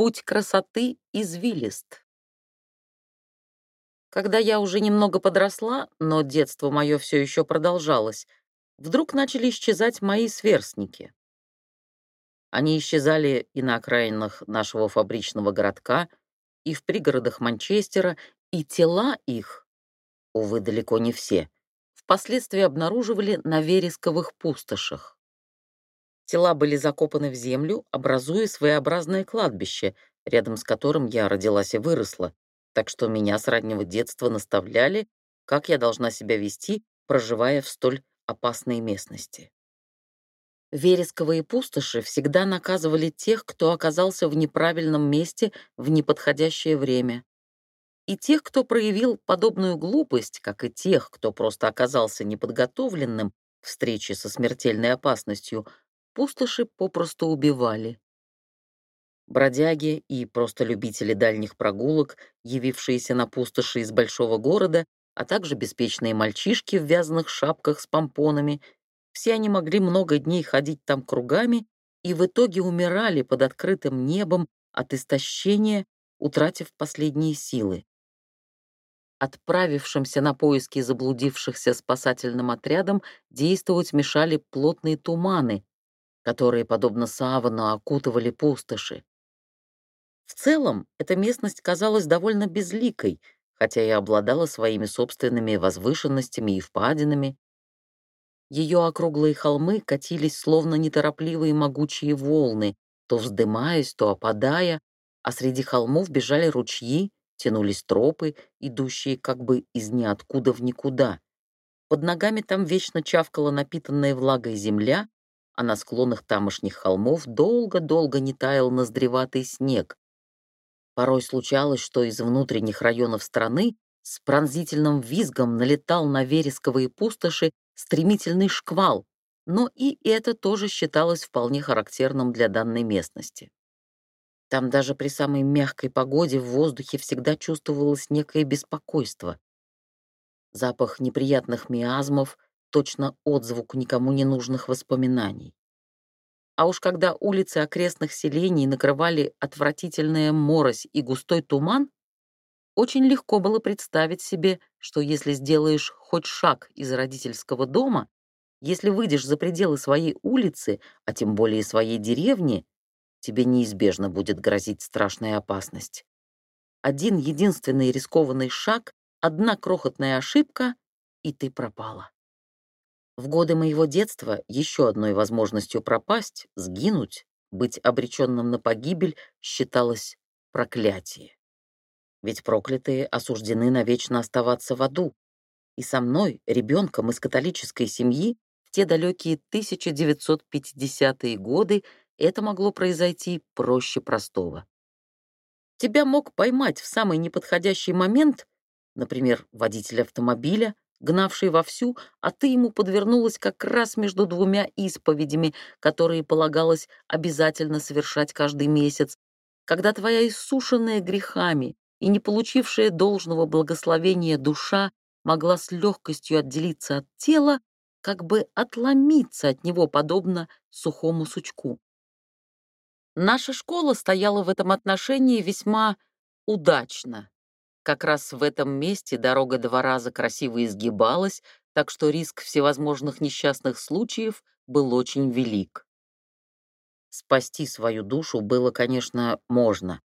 Путь красоты извилист. Когда я уже немного подросла, но детство мое все еще продолжалось, вдруг начали исчезать мои сверстники. Они исчезали и на окраинах нашего фабричного городка, и в пригородах Манчестера, и тела их, увы, далеко не все, впоследствии обнаруживали на вересковых пустошах. Тела были закопаны в землю, образуя своеобразное кладбище, рядом с которым я родилась и выросла, так что меня с раннего детства наставляли, как я должна себя вести, проживая в столь опасной местности. Вересковые пустоши всегда наказывали тех, кто оказался в неправильном месте в неподходящее время. И тех, кто проявил подобную глупость, как и тех, кто просто оказался неподготовленным к встрече со смертельной опасностью, пустоши попросту убивали. Бродяги и просто любители дальних прогулок, явившиеся на пустоши из большого города, а также беспечные мальчишки в вязаных шапках с помпонами, все они могли много дней ходить там кругами и в итоге умирали под открытым небом от истощения, утратив последние силы. Отправившимся на поиски заблудившихся спасательным отрядам действовать мешали плотные туманы, которые, подобно савану, окутывали пустоши. В целом, эта местность казалась довольно безликой, хотя и обладала своими собственными возвышенностями и впадинами. Ее округлые холмы катились словно неторопливые могучие волны, то вздымаясь, то опадая, а среди холмов бежали ручьи, тянулись тропы, идущие как бы из ниоткуда в никуда. Под ногами там вечно чавкала напитанная влагой земля, а на склонах тамошних холмов долго-долго не таял ноздреватый снег. Порой случалось, что из внутренних районов страны с пронзительным визгом налетал на вересковые пустоши стремительный шквал, но и это тоже считалось вполне характерным для данной местности. Там даже при самой мягкой погоде в воздухе всегда чувствовалось некое беспокойство. Запах неприятных миазмов — точно отзвук никому не нужных воспоминаний. А уж когда улицы окрестных селений накрывали отвратительная морось и густой туман, очень легко было представить себе, что если сделаешь хоть шаг из родительского дома, если выйдешь за пределы своей улицы, а тем более своей деревни, тебе неизбежно будет грозить страшная опасность. Один единственный рискованный шаг, одна крохотная ошибка, и ты пропала. В годы моего детства еще одной возможностью пропасть, сгинуть, быть обреченным на погибель считалось проклятие. Ведь проклятые осуждены навечно оставаться в аду. И со мной, ребенком из католической семьи, в те далекие 1950-е годы это могло произойти проще простого. Тебя мог поймать в самый неподходящий момент, например, водитель автомобиля, гнавший вовсю, а ты ему подвернулась как раз между двумя исповедями, которые полагалось обязательно совершать каждый месяц, когда твоя иссушенная грехами и не получившая должного благословения душа могла с легкостью отделиться от тела, как бы отломиться от него, подобно сухому сучку. Наша школа стояла в этом отношении весьма удачно. Как раз в этом месте дорога два раза красиво изгибалась, так что риск всевозможных несчастных случаев был очень велик. Спасти свою душу было, конечно, можно,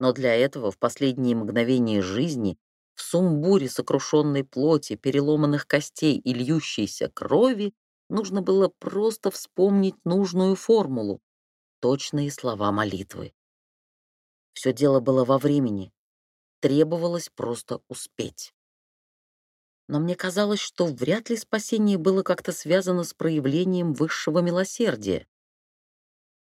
но для этого в последние мгновения жизни, в сумбуре сокрушенной плоти, переломанных костей и льющейся крови, нужно было просто вспомнить нужную формулу, точные слова молитвы. Все дело было во времени, требовалось просто успеть. Но мне казалось, что вряд ли спасение было как-то связано с проявлением высшего милосердия.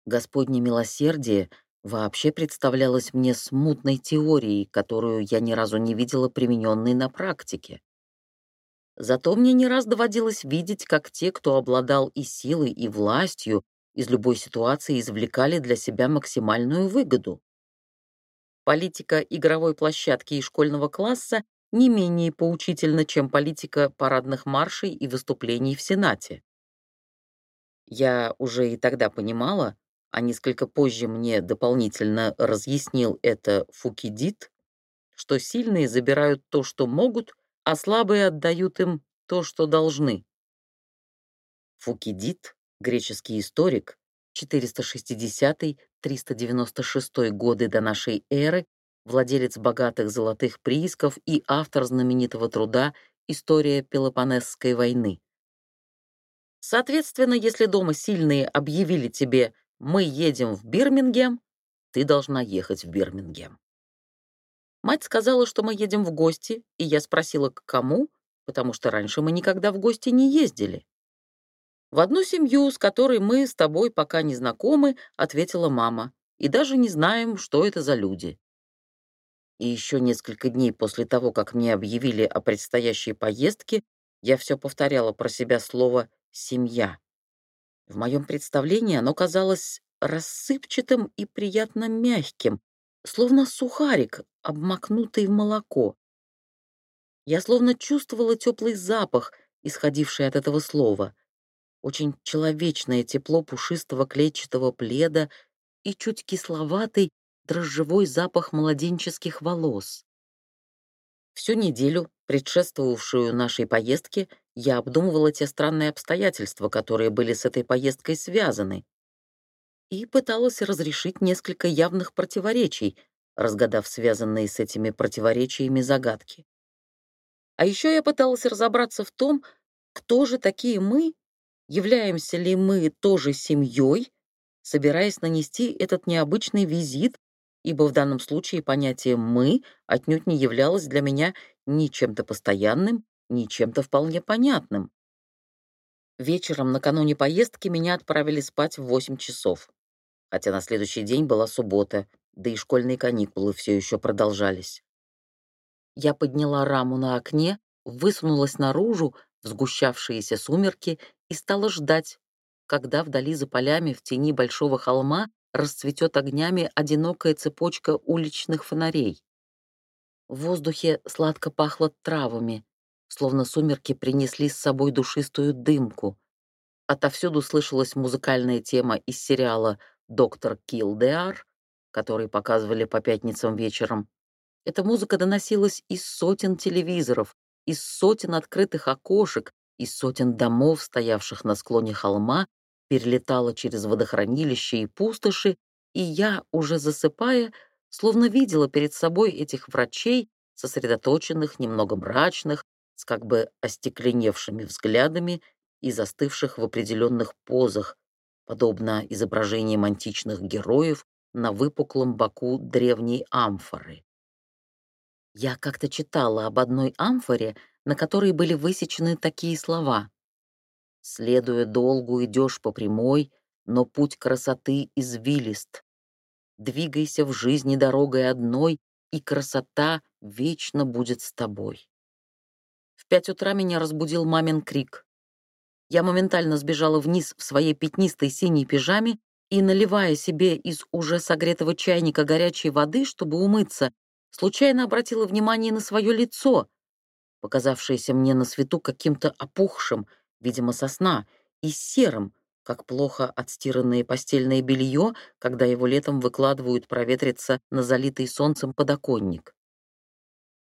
Господне милосердие вообще представлялось мне смутной теорией, которую я ни разу не видела примененной на практике. Зато мне не раз доводилось видеть, как те, кто обладал и силой, и властью, из любой ситуации извлекали для себя максимальную выгоду. Политика игровой площадки и школьного класса не менее поучительна, чем политика парадных маршей и выступлений в Сенате. Я уже и тогда понимала, а несколько позже мне дополнительно разъяснил это Фукидид, что сильные забирают то, что могут, а слабые отдают им то, что должны. Фукидид, греческий историк, 460-396 годы до нашей эры, владелец богатых золотых приисков и автор знаменитого труда «История Пелопонесской войны». Соответственно, если дома сильные объявили тебе «мы едем в Бирмингем», ты должна ехать в Бирмингем. Мать сказала, что мы едем в гости, и я спросила, к кому, потому что раньше мы никогда в гости не ездили. «В одну семью, с которой мы с тобой пока не знакомы», — ответила мама, «и даже не знаем, что это за люди». И еще несколько дней после того, как мне объявили о предстоящей поездке, я все повторяла про себя слово «семья». В моем представлении оно казалось рассыпчатым и приятно мягким, словно сухарик, обмакнутый в молоко. Я словно чувствовала теплый запах, исходивший от этого слова, очень человечное тепло пушистого клетчатого пледа и чуть кисловатый дрожжевой запах младенческих волос. Всю неделю, предшествовавшую нашей поездке, я обдумывала те странные обстоятельства, которые были с этой поездкой связаны, и пыталась разрешить несколько явных противоречий, разгадав связанные с этими противоречиями загадки. А еще я пыталась разобраться в том, кто же такие мы, являемся ли мы тоже семьей, собираясь нанести этот необычный визит, ибо в данном случае понятие «мы» отнюдь не являлось для меня ни чем-то постоянным, ни чем-то вполне понятным. Вечером накануне поездки меня отправили спать в 8 часов хотя на следующий день была суббота, да и школьные каникулы все еще продолжались. Я подняла раму на окне, высунулась наружу в сгущавшиеся сумерки и стала ждать, когда вдали за полями в тени большого холма расцветет огнями одинокая цепочка уличных фонарей. В воздухе сладко пахло травами, словно сумерки принесли с собой душистую дымку. Отовсюду слышалась музыкальная тема из сериала доктор Килдеар, который показывали по пятницам вечером. Эта музыка доносилась из сотен телевизоров, из сотен открытых окошек, из сотен домов, стоявших на склоне холма, перелетала через водохранилище и пустоши, и я, уже засыпая, словно видела перед собой этих врачей, сосредоточенных, немного мрачных, с как бы остекленевшими взглядами и застывших в определенных позах, подобно изображениям античных героев на выпуклом боку древней амфоры. Я как-то читала об одной амфоре, на которой были высечены такие слова. «Следуя долгу, идешь по прямой, но путь красоты извилист. Двигайся в жизни дорогой одной, и красота вечно будет с тобой». В пять утра меня разбудил мамин крик. Я моментально сбежала вниз в своей пятнистой синей пижаме и, наливая себе из уже согретого чайника горячей воды, чтобы умыться, случайно обратила внимание на свое лицо, показавшееся мне на свету каким-то опухшим, видимо, сосна, и серым, как плохо отстиранное постельное белье, когда его летом выкладывают проветриться на залитый солнцем подоконник.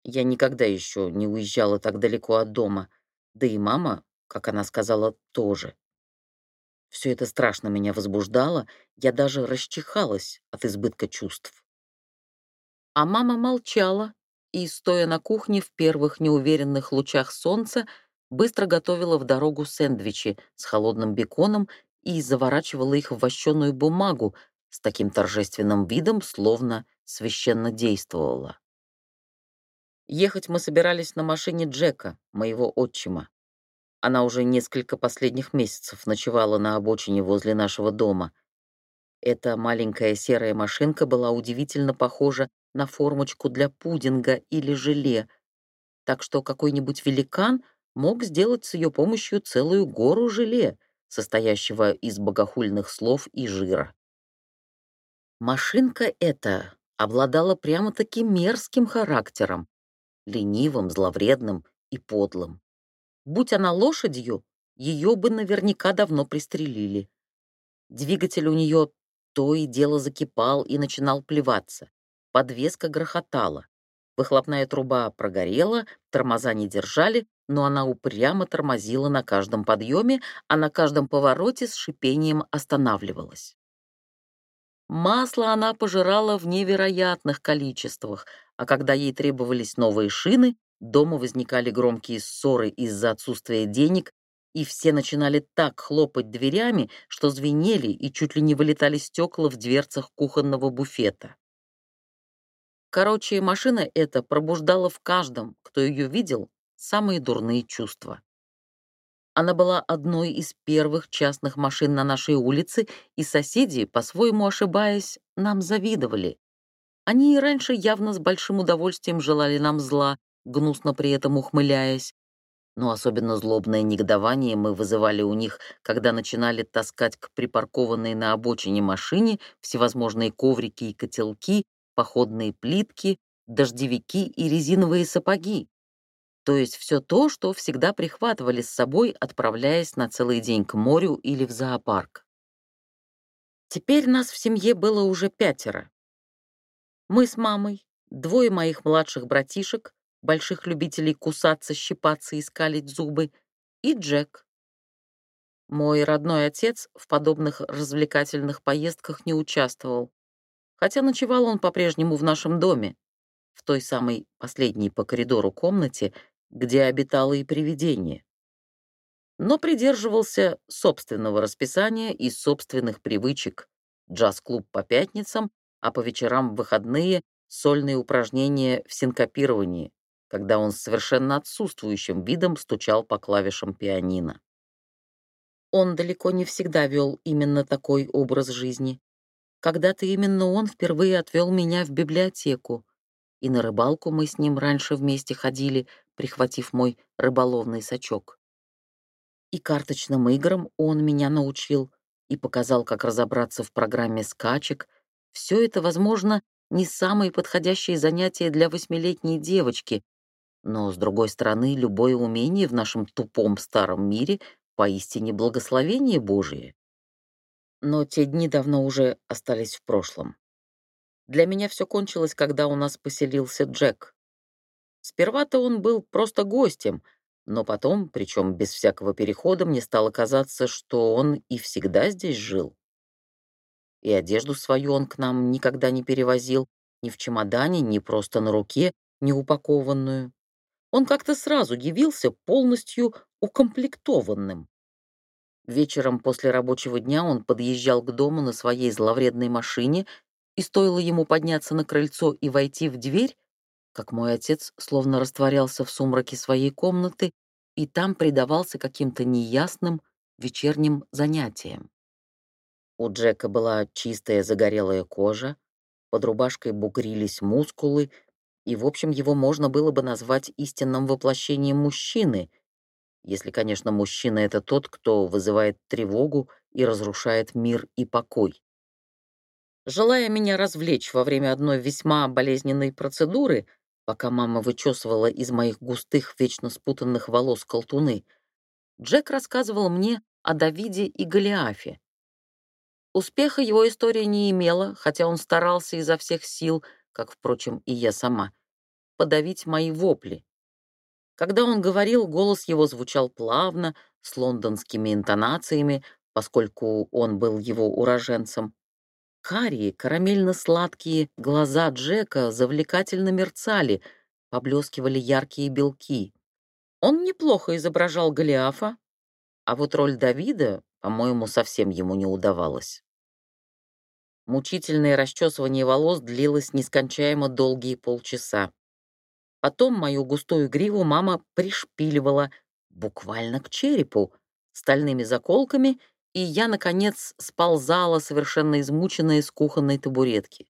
Я никогда еще не уезжала так далеко от дома, да и мама как она сказала, тоже. Все это страшно меня возбуждало, я даже расчихалась от избытка чувств. А мама молчала и, стоя на кухне в первых неуверенных лучах солнца, быстро готовила в дорогу сэндвичи с холодным беконом и заворачивала их в вощеную бумагу с таким торжественным видом, словно священно действовала. Ехать мы собирались на машине Джека, моего отчима. Она уже несколько последних месяцев ночевала на обочине возле нашего дома. Эта маленькая серая машинка была удивительно похожа на формочку для пудинга или желе, так что какой-нибудь великан мог сделать с ее помощью целую гору желе, состоящего из богохульных слов и жира. Машинка эта обладала прямо-таки мерзким характером, ленивым, зловредным и подлым. Будь она лошадью, ее бы наверняка давно пристрелили. Двигатель у нее то и дело закипал и начинал плеваться. Подвеска грохотала. Выхлопная труба прогорела, тормоза не держали, но она упрямо тормозила на каждом подъеме, а на каждом повороте с шипением останавливалась. Масло она пожирала в невероятных количествах, а когда ей требовались новые шины, дома возникали громкие ссоры из-за отсутствия денег, и все начинали так хлопать дверями, что звенели и чуть ли не вылетали стекла в дверцах кухонного буфета. Короче, машина эта пробуждала в каждом, кто ее видел, самые дурные чувства. Она была одной из первых частных машин на нашей улице, и соседи, по-своему ошибаясь, нам завидовали. Они и раньше явно с большим удовольствием желали нам зла, гнусно при этом ухмыляясь. Но особенно злобное негодование мы вызывали у них, когда начинали таскать к припаркованной на обочине машине всевозможные коврики и котелки, походные плитки, дождевики и резиновые сапоги то есть все то, что всегда прихватывали с собой, отправляясь на целый день к морю или в зоопарк. Теперь нас в семье было уже пятеро. Мы с мамой, двое моих младших братишек, больших любителей кусаться, щипаться и скалить зубы, и Джек. Мой родной отец в подобных развлекательных поездках не участвовал, хотя ночевал он по-прежнему в нашем доме, в той самой последней по коридору комнате, где обитало и привидение. Но придерживался собственного расписания и собственных привычек. Джаз-клуб по пятницам, а по вечерам в выходные — сольные упражнения в синкопировании, когда он с совершенно отсутствующим видом стучал по клавишам пианино. Он далеко не всегда вел именно такой образ жизни. Когда-то именно он впервые отвел меня в библиотеку, и на рыбалку мы с ним раньше вместе ходили, прихватив мой рыболовный сачок. И карточным играм он меня научил и показал, как разобраться в программе скачек. Все это, возможно, не самые подходящие занятия для восьмилетней девочки, но, с другой стороны, любое умение в нашем тупом старом мире поистине благословение Божие. Но те дни давно уже остались в прошлом. Для меня все кончилось, когда у нас поселился Джек. Сперва-то он был просто гостем, но потом, причем без всякого перехода, мне стало казаться, что он и всегда здесь жил. И одежду свою он к нам никогда не перевозил, ни в чемодане, ни просто на руке, не упакованную. Он как-то сразу явился полностью укомплектованным. Вечером после рабочего дня он подъезжал к дому на своей зловредной машине, и стоило ему подняться на крыльцо и войти в дверь, как мой отец словно растворялся в сумраке своей комнаты и там предавался каким-то неясным вечерним занятиям. У Джека была чистая загорелая кожа, под рубашкой бугрились мускулы, и, в общем, его можно было бы назвать истинным воплощением мужчины, если, конечно, мужчина — это тот, кто вызывает тревогу и разрушает мир и покой. Желая меня развлечь во время одной весьма болезненной процедуры, пока мама вычесывала из моих густых, вечно спутанных волос колтуны, Джек рассказывал мне о Давиде и Голиафе. Успеха его история не имела, хотя он старался изо всех сил, как, впрочем, и я сама, подавить мои вопли. Когда он говорил, голос его звучал плавно, с лондонскими интонациями, поскольку он был его уроженцем. Карие, карамельно-сладкие глаза Джека завлекательно мерцали, поблескивали яркие белки. Он неплохо изображал Голиафа, а вот роль Давида, по-моему, совсем ему не удавалась. Мучительное расчесывание волос длилось нескончаемо долгие полчаса. Потом мою густую гриву мама пришпиливала буквально к черепу стальными заколками и я, наконец, сползала, совершенно измученная с кухонной табуретки.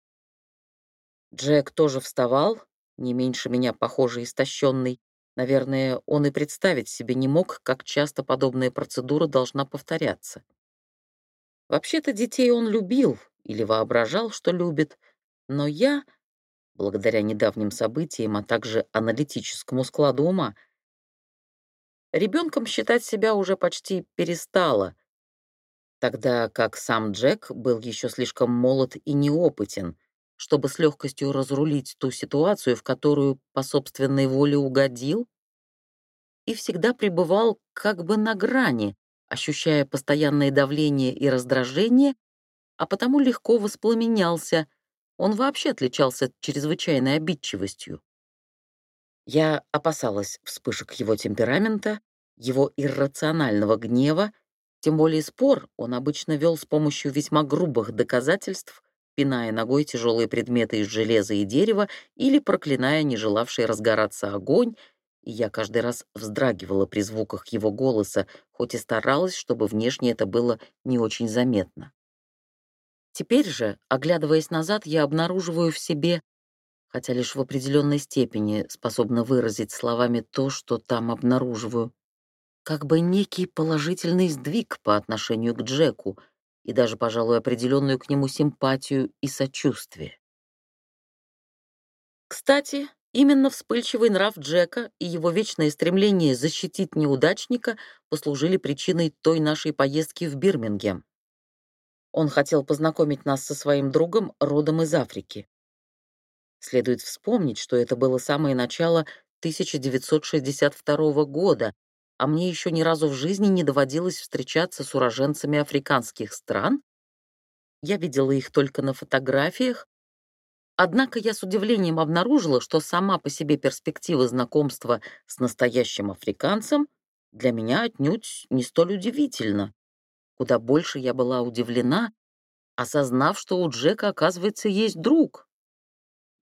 Джек тоже вставал, не меньше меня, похоже, истощенный. Наверное, он и представить себе не мог, как часто подобная процедура должна повторяться. Вообще-то детей он любил или воображал, что любит, но я, благодаря недавним событиям, а также аналитическому складу ума, ребенком считать себя уже почти перестала, тогда как сам Джек был еще слишком молод и неопытен, чтобы с легкостью разрулить ту ситуацию, в которую по собственной воле угодил, и всегда пребывал как бы на грани, ощущая постоянное давление и раздражение, а потому легко воспламенялся. Он вообще отличался чрезвычайной обидчивостью. Я опасалась вспышек его темперамента, его иррационального гнева, тем более спор он обычно вел с помощью весьма грубых доказательств, пиная ногой тяжелые предметы из железа и дерева или проклиная не желавший разгораться огонь, и я каждый раз вздрагивала при звуках его голоса, хоть и старалась, чтобы внешне это было не очень заметно. Теперь же, оглядываясь назад, я обнаруживаю в себе, хотя лишь в определенной степени способна выразить словами то, что там обнаруживаю, как бы некий положительный сдвиг по отношению к Джеку и даже, пожалуй, определенную к нему симпатию и сочувствие. Кстати, именно вспыльчивый нрав Джека и его вечное стремление защитить неудачника послужили причиной той нашей поездки в Бирмингем. Он хотел познакомить нас со своим другом, родом из Африки. Следует вспомнить, что это было самое начало 1962 года, а мне еще ни разу в жизни не доводилось встречаться с уроженцами африканских стран. Я видела их только на фотографиях. Однако я с удивлением обнаружила, что сама по себе перспектива знакомства с настоящим африканцем для меня отнюдь не столь удивительна. Куда больше я была удивлена, осознав, что у Джека, оказывается, есть друг.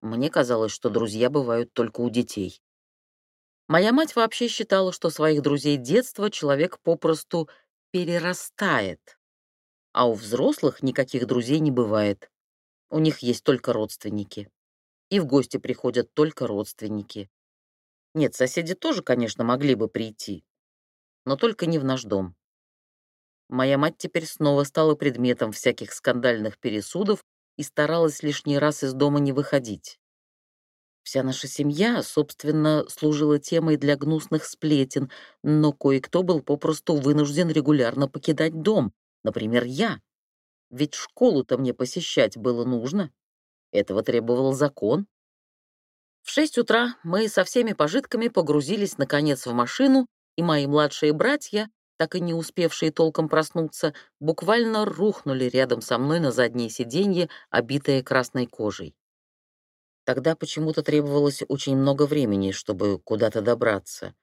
Мне казалось, что друзья бывают только у детей. Моя мать вообще считала, что своих друзей детства человек попросту перерастает. А у взрослых никаких друзей не бывает. У них есть только родственники. И в гости приходят только родственники. Нет, соседи тоже, конечно, могли бы прийти, но только не в наш дом. Моя мать теперь снова стала предметом всяких скандальных пересудов и старалась лишний раз из дома не выходить. Вся наша семья, собственно, служила темой для гнусных сплетен, но кое-кто был попросту вынужден регулярно покидать дом, например, я. Ведь школу-то мне посещать было нужно. Этого требовал закон. В шесть утра мы со всеми пожитками погрузились, наконец, в машину, и мои младшие братья, так и не успевшие толком проснуться, буквально рухнули рядом со мной на заднее сиденье, обитое красной кожей. Тогда почему-то требовалось очень много времени, чтобы куда-то добраться.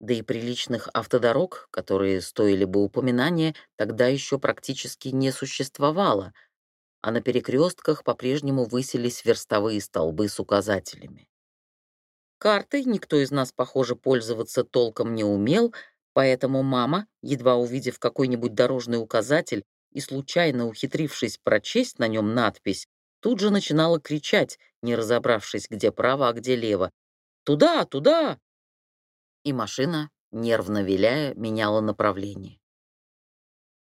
Да и приличных автодорог, которые стоили бы упоминания, тогда еще практически не существовало, а на перекрестках по-прежнему высились верстовые столбы с указателями. Картой никто из нас, похоже, пользоваться толком не умел, поэтому мама, едва увидев какой-нибудь дорожный указатель и случайно ухитрившись прочесть на нем надпись, тут же начинала кричать, не разобравшись, где право, а где лево. «Туда, туда!» И машина, нервно виляя, меняла направление.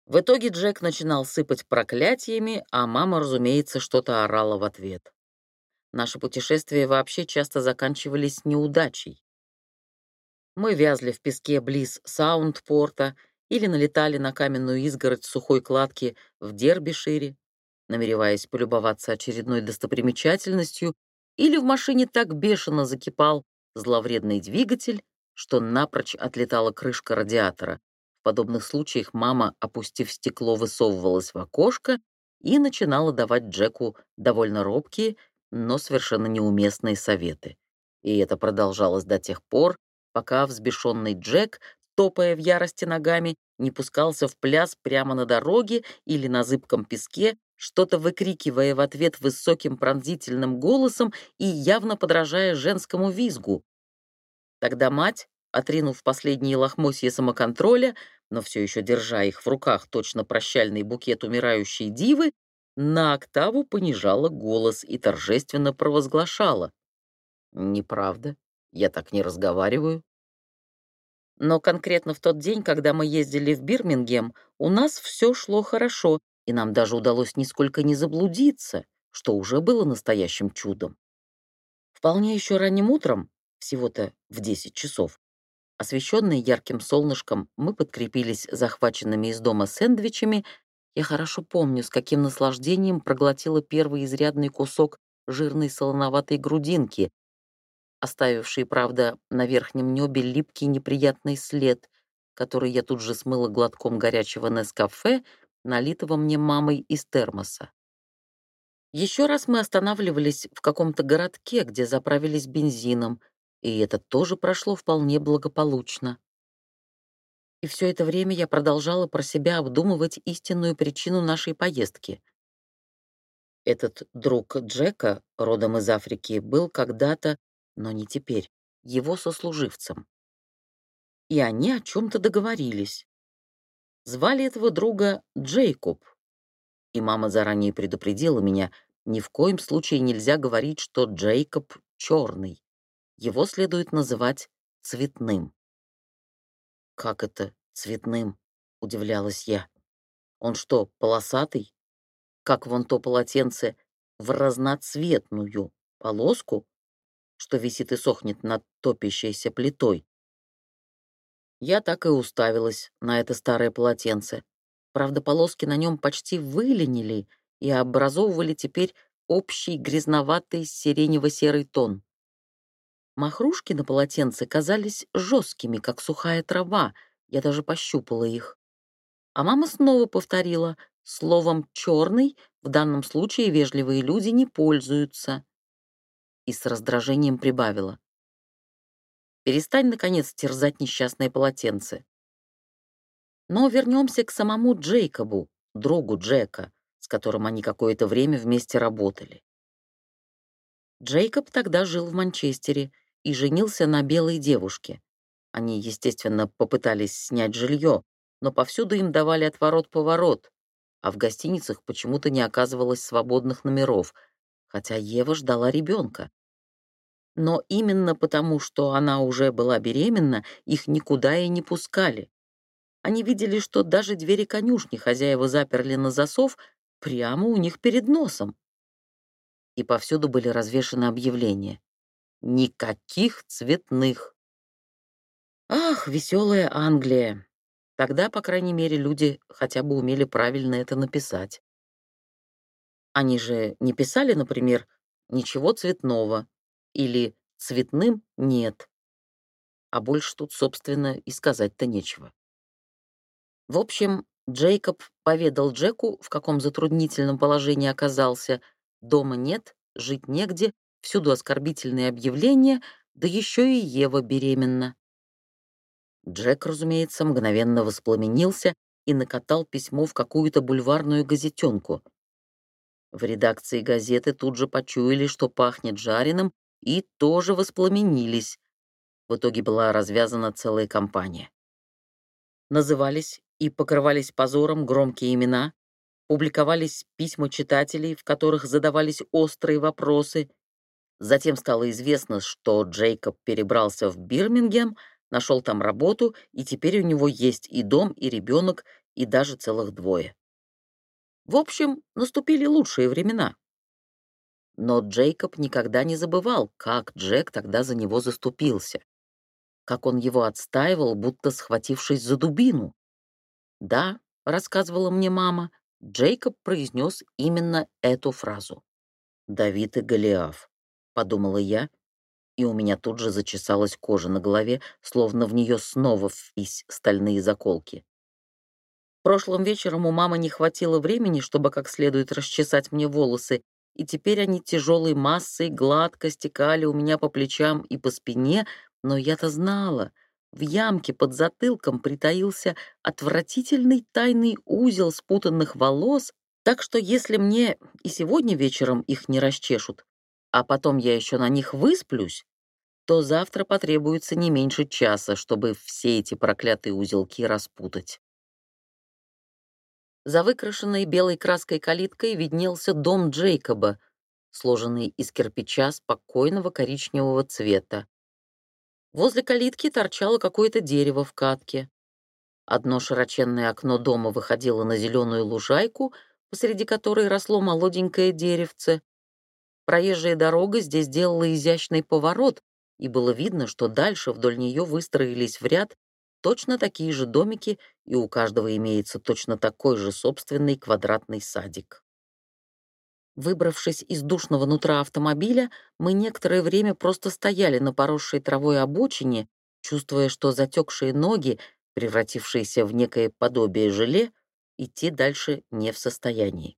В итоге Джек начинал сыпать проклятиями, а мама, разумеется, что-то орала в ответ. Наши путешествия вообще часто заканчивались неудачей. Мы вязли в песке близ Саундпорта или налетали на каменную изгородь сухой кладки в Дербишире, намереваясь полюбоваться очередной достопримечательностью, или в машине так бешено закипал зловредный двигатель, что напрочь отлетала крышка радиатора. В подобных случаях мама, опустив стекло, высовывалась в окошко и начинала давать Джеку довольно робкие, но совершенно неуместные советы. И это продолжалось до тех пор, пока взбешенный Джек, топая в ярости ногами, не пускался в пляс прямо на дороге или на зыбком песке, что-то выкрикивая в ответ высоким пронзительным голосом и явно подражая женскому визгу. Тогда мать, отринув последние лохмотья самоконтроля, но все еще держа их в руках точно прощальный букет умирающей дивы, на октаву понижала голос и торжественно провозглашала. «Неправда, я так не разговариваю». Но конкретно в тот день, когда мы ездили в Бирмингем, у нас все шло хорошо, и нам даже удалось нисколько не заблудиться, что уже было настоящим чудом. Вполне еще ранним утром, всего-то в 10 часов, Освещенные ярким солнышком, мы подкрепились захваченными из дома сэндвичами. Я хорошо помню, с каким наслаждением проглотила первый изрядный кусок жирной солоноватой грудинки, оставивший, правда, на верхнем небе липкий неприятный след, который я тут же смыла глотком горячего Нескафе, налитого мне мамой из термоса. Еще раз мы останавливались в каком-то городке, где заправились бензином, и это тоже прошло вполне благополучно. И все это время я продолжала про себя обдумывать истинную причину нашей поездки. Этот друг Джека, родом из Африки, был когда-то, но не теперь, его сослуживцем. И они о чем-то договорились. Звали этого друга Джейкоб, и мама заранее предупредила меня, ни в коем случае нельзя говорить, что Джейкоб черный. Его следует называть цветным. «Как это цветным?» — удивлялась я. «Он что, полосатый? Как вон то полотенце в разноцветную полоску, что висит и сохнет над топящейся плитой?» Я так и уставилась на это старое полотенце. Правда, полоски на нем почти выленили и образовывали теперь общий грязноватый сиренево-серый тон. Махрушки на полотенце казались жесткими, как сухая трава, я даже пощупала их. А мама снова повторила, словом «черный» в данном случае вежливые люди не пользуются. И с раздражением прибавила. «Перестань, наконец, терзать несчастное полотенце. Но вернемся к самому Джейкобу, другу Джека, с которым они какое-то время вместе работали. Джейкоб тогда жил в Манчестере и женился на белой девушке. Они, естественно, попытались снять жилье, но повсюду им давали отворот-поворот, а в гостиницах почему-то не оказывалось свободных номеров, хотя Ева ждала ребенка. Но именно потому, что она уже была беременна, их никуда и не пускали. Они видели, что даже двери конюшни хозяева заперли на засов прямо у них перед носом. И повсюду были развешаны объявления. Никаких цветных. Ах, веселая Англия. Тогда, по крайней мере, люди хотя бы умели правильно это написать. Они же не писали, например, «ничего цветного» или «цветным нет». А больше тут, собственно, и сказать-то нечего. В общем, Джейкоб поведал Джеку, в каком затруднительном положении оказался. Дома нет, жить негде, всюду оскорбительные объявления, да еще и Ева беременна. Джек, разумеется, мгновенно воспламенился и накатал письмо в какую-то бульварную газетенку. В редакции газеты тут же почуяли, что пахнет жареным, и тоже воспламенились. В итоге была развязана целая кампания. Назывались и покрывались позором громкие имена, публиковались письма читателей, в которых задавались острые вопросы. Затем стало известно, что Джейкоб перебрался в Бирмингем, нашел там работу, и теперь у него есть и дом, и ребенок, и даже целых двое. В общем, наступили лучшие времена. Но Джейкоб никогда не забывал, как Джек тогда за него заступился, как он его отстаивал, будто схватившись за дубину. Да, рассказывала мне мама, Джейкоб произнес именно эту фразу. «Давид и Голиаф», — подумала я, и у меня тут же зачесалась кожа на голове, словно в нее снова впись стальные заколки. Прошлым вечером у мамы не хватило времени, чтобы как следует расчесать мне волосы, и теперь они тяжелой массой гладко стекали у меня по плечам и по спине, но я-то знала — в ямке под затылком притаился отвратительный тайный узел спутанных волос, так что если мне и сегодня вечером их не расчешут, а потом я еще на них высплюсь, то завтра потребуется не меньше часа, чтобы все эти проклятые узелки распутать. За выкрашенной белой краской калиткой виднелся дом Джейкоба, сложенный из кирпича спокойного коричневого цвета. Возле калитки торчало какое-то дерево в катке. Одно широченное окно дома выходило на зеленую лужайку, посреди которой росло молоденькое деревце. Проезжая дорога здесь делала изящный поворот, и было видно, что дальше вдоль нее выстроились в ряд точно такие же домики, и у каждого имеется точно такой же собственный квадратный садик. Выбравшись из душного нутра автомобиля, мы некоторое время просто стояли на поросшей травой обочине, чувствуя, что затекшие ноги, превратившиеся в некое подобие желе, идти дальше не в состоянии.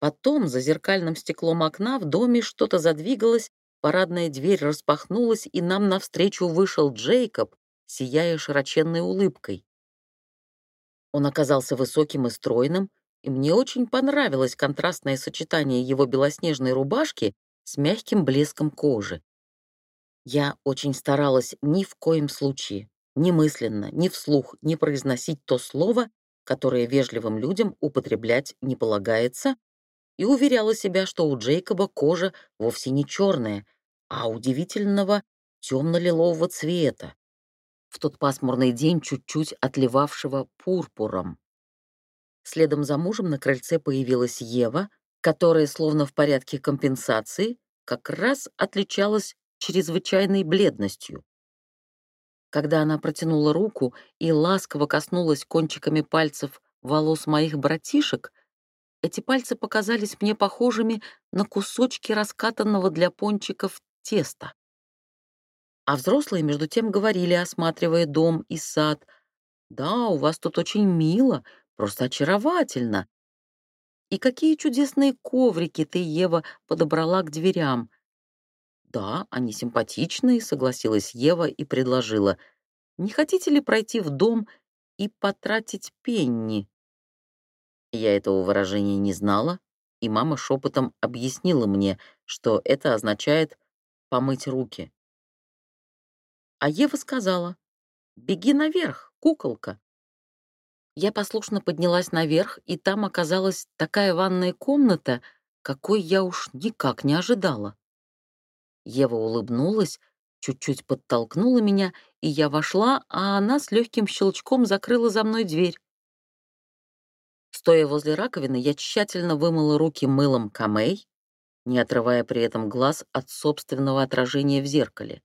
Потом за зеркальным стеклом окна в доме что-то задвигалось, парадная дверь распахнулась, и нам навстречу вышел Джейкоб, сияя широченной улыбкой. Он оказался высоким и стройным, и мне очень понравилось контрастное сочетание его белоснежной рубашки с мягким блеском кожи. Я очень старалась ни в коем случае, ни мысленно, ни вслух не произносить то слово, которое вежливым людям употреблять не полагается, и уверяла себя, что у Джейкоба кожа вовсе не черная, а удивительного темно-лилового цвета, в тот пасмурный день чуть-чуть отливавшего пурпуром. Следом за мужем на крыльце появилась Ева, которая, словно в порядке компенсации, как раз отличалась чрезвычайной бледностью. Когда она протянула руку и ласково коснулась кончиками пальцев волос моих братишек, эти пальцы показались мне похожими на кусочки раскатанного для пончиков теста. А взрослые, между тем, говорили, осматривая дом и сад, «Да, у вас тут очень мило, просто очаровательно. И какие чудесные коврики ты, Ева, подобрала к дверям». «Да, они симпатичные», — согласилась Ева и предложила. «Не хотите ли пройти в дом и потратить пенни?» Я этого выражения не знала, и мама шепотом объяснила мне, что это означает «помыть руки». А Ева сказала «Беги наверх, куколка». Я послушно поднялась наверх, и там оказалась такая ванная комната, какой я уж никак не ожидала. Ева улыбнулась, чуть-чуть подтолкнула меня, и я вошла, а она с легким щелчком закрыла за мной дверь. Стоя возле раковины, я тщательно вымыла руки мылом камей, не отрывая при этом глаз от собственного отражения в зеркале.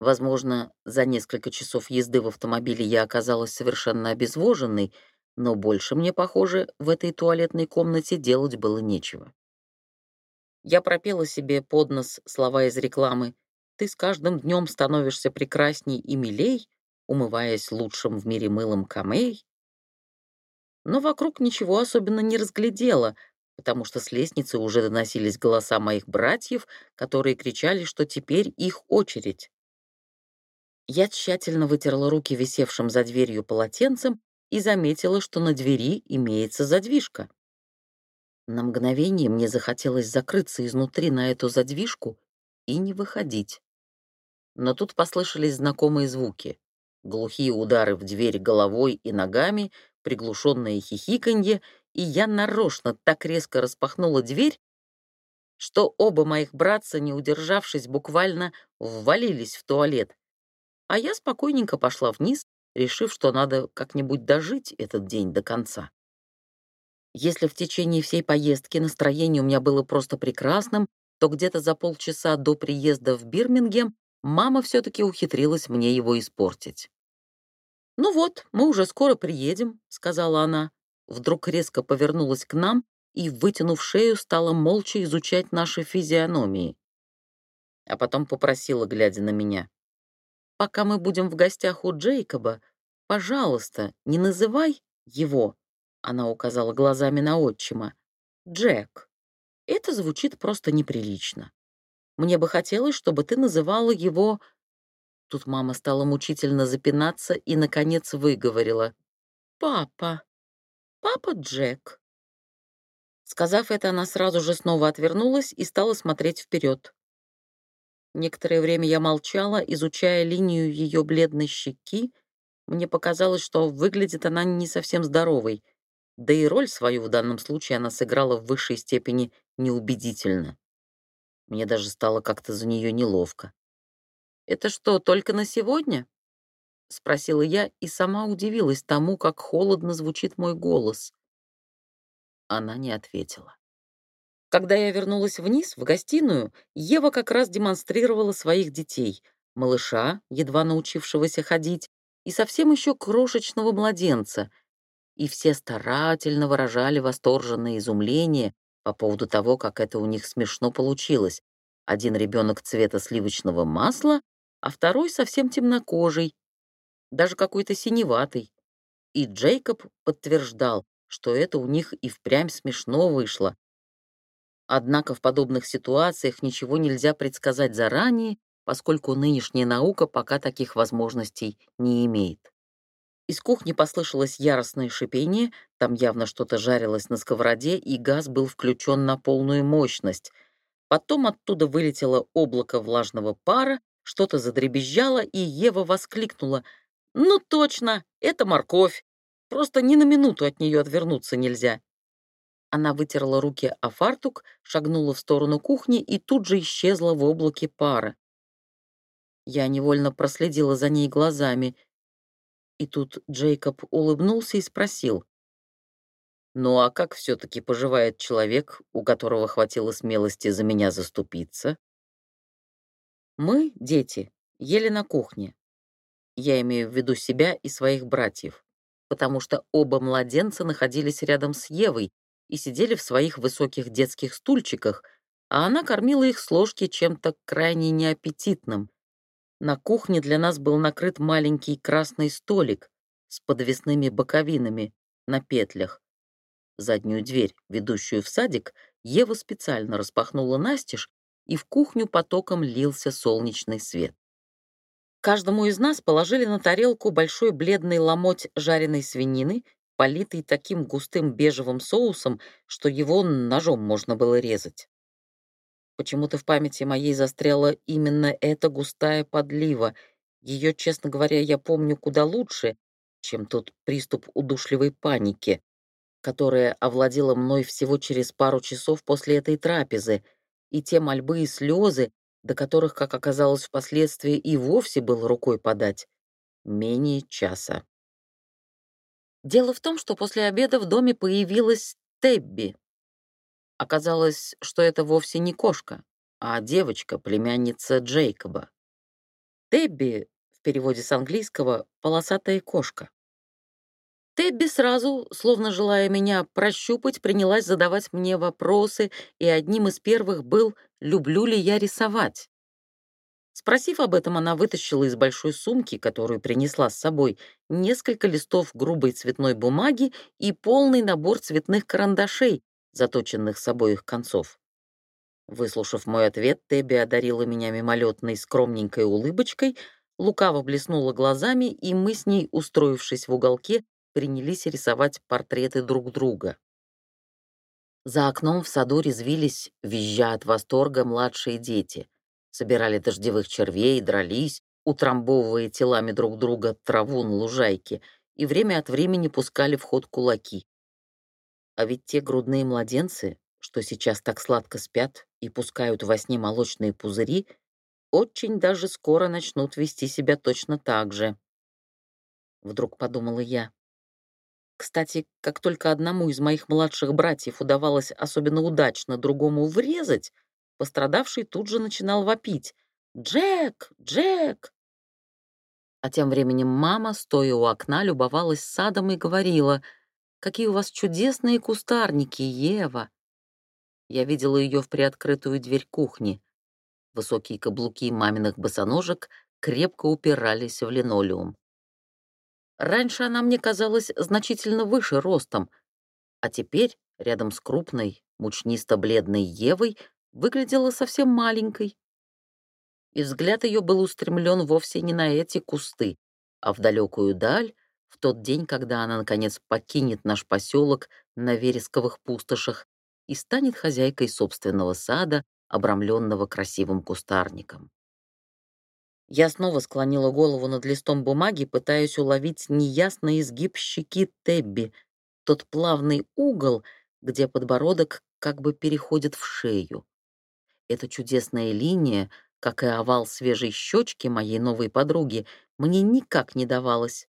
Возможно, за несколько часов езды в автомобиле я оказалась совершенно обезвоженной, но больше мне, похоже, в этой туалетной комнате делать было нечего. Я пропела себе под нос слова из рекламы «Ты с каждым днем становишься прекрасней и милей», умываясь лучшим в мире мылом камей, но вокруг ничего особенно не разглядела, потому что с лестницы уже доносились голоса моих братьев, которые кричали, что теперь их очередь. Я тщательно вытерла руки висевшим за дверью полотенцем и заметила, что на двери имеется задвижка. На мгновение мне захотелось закрыться изнутри на эту задвижку и не выходить. Но тут послышались знакомые звуки. Глухие удары в дверь головой и ногами, приглушенное хихиканье, и я нарочно так резко распахнула дверь, что оба моих братца, не удержавшись, буквально ввалились в туалет. А я спокойненько пошла вниз, решив, что надо как-нибудь дожить этот день до конца. Если в течение всей поездки настроение у меня было просто прекрасным, то где-то за полчаса до приезда в Бирмингем мама все-таки ухитрилась мне его испортить. «Ну вот, мы уже скоро приедем», — сказала она. Вдруг резко повернулась к нам и, вытянув шею, стала молча изучать наши физиономии. А потом попросила, глядя на меня. «Пока мы будем в гостях у Джейкоба, пожалуйста, не называй его», — она указала глазами на отчима, «Джек. Это звучит просто неприлично. Мне бы хотелось, чтобы ты называла его Тут мама стала мучительно запинаться и, наконец, выговорила. «Папа! Папа Джек!» Сказав это, она сразу же снова отвернулась и стала смотреть вперед. Некоторое время я молчала, изучая линию ее бледной щеки. Мне показалось, что выглядит она не совсем здоровой, да и роль свою в данном случае она сыграла в высшей степени неубедительно. Мне даже стало как-то за нее неловко. «Это что, только на сегодня?» — спросила я и сама удивилась тому, как холодно звучит мой голос. Она не ответила. Когда я вернулась вниз, в гостиную, Ева как раз демонстрировала своих детей. Малыша, едва научившегося ходить, и совсем еще крошечного младенца. И все старательно выражали восторженное изумление по поводу того, как это у них смешно получилось. Один ребенок цвета сливочного масла, а второй совсем темнокожий, даже какой-то синеватый. И Джейкоб подтверждал, что это у них и впрямь смешно вышло, Однако в подобных ситуациях ничего нельзя предсказать заранее, поскольку нынешняя наука пока таких возможностей не имеет. Из кухни послышалось яростное шипение, там явно что-то жарилось на сковороде, и газ был включен на полную мощность. Потом оттуда вылетело облако влажного пара, что-то задребезжало, и Ева воскликнула. «Ну точно, это морковь! Просто ни на минуту от нее отвернуться нельзя!» Она вытерла руки о фартук, шагнула в сторону кухни и тут же исчезла в облаке пара. Я невольно проследила за ней глазами. И тут Джейкоб улыбнулся и спросил. «Ну а как все-таки поживает человек, у которого хватило смелости за меня заступиться?» «Мы, дети, ели на кухне. Я имею в виду себя и своих братьев, потому что оба младенца находились рядом с Евой, и сидели в своих высоких детских стульчиках, а она кормила их с ложки чем-то крайне неаппетитным. На кухне для нас был накрыт маленький красный столик с подвесными боковинами на петлях. Заднюю дверь, ведущую в садик, Ева специально распахнула настежь, и в кухню потоком лился солнечный свет. Каждому из нас положили на тарелку большой бледный ломоть жареной свинины политый таким густым бежевым соусом, что его ножом можно было резать. Почему-то в памяти моей застряла именно эта густая подлива. Ее, честно говоря, я помню куда лучше, чем тот приступ удушливой паники, которая овладела мной всего через пару часов после этой трапезы, и те мольбы и слезы, до которых, как оказалось впоследствии, и вовсе было рукой подать. Менее часа. Дело в том, что после обеда в доме появилась Тебби. Оказалось, что это вовсе не кошка, а девочка, племянница Джейкоба. Тебби, в переводе с английского, полосатая кошка. Тебби сразу, словно желая меня прощупать, принялась задавать мне вопросы, и одним из первых был «люблю ли я рисовать?». Спросив об этом, она вытащила из большой сумки, которую принесла с собой, несколько листов грубой цветной бумаги и полный набор цветных карандашей, заточенных с обоих концов. Выслушав мой ответ, Тебби одарила меня мимолетной скромненькой улыбочкой, лукаво блеснула глазами, и мы с ней, устроившись в уголке, принялись рисовать портреты друг друга. За окном в саду резвились, визжа от восторга, младшие дети — собирали дождевых червей, дрались, утрамбовывая телами друг друга траву на лужайке, и время от времени пускали в ход кулаки. А ведь те грудные младенцы, что сейчас так сладко спят и пускают во сне молочные пузыри, очень даже скоро начнут вести себя точно так же. Вдруг подумала я. Кстати, как только одному из моих младших братьев удавалось особенно удачно другому врезать, Пострадавший тут же начинал вопить. «Джек! Джек!» А тем временем мама, стоя у окна, любовалась садом и говорила, «Какие у вас чудесные кустарники, Ева!» Я видела ее в приоткрытую дверь кухни. Высокие каблуки маминых босоножек крепко упирались в линолеум. Раньше она мне казалась значительно выше ростом, а теперь, рядом с крупной, мучнисто-бледной Евой, выглядела совсем маленькой. И взгляд ее был устремлен вовсе не на эти кусты, а в далекую даль, в тот день, когда она, наконец, покинет наш поселок на вересковых пустошах и станет хозяйкой собственного сада, обрамленного красивым кустарником. Я снова склонила голову над листом бумаги, пытаясь уловить неясный изгиб щеки Тебби, тот плавный угол, где подбородок как бы переходит в шею. Эта чудесная линия, как и овал свежей щечки моей новой подруги, мне никак не давалась.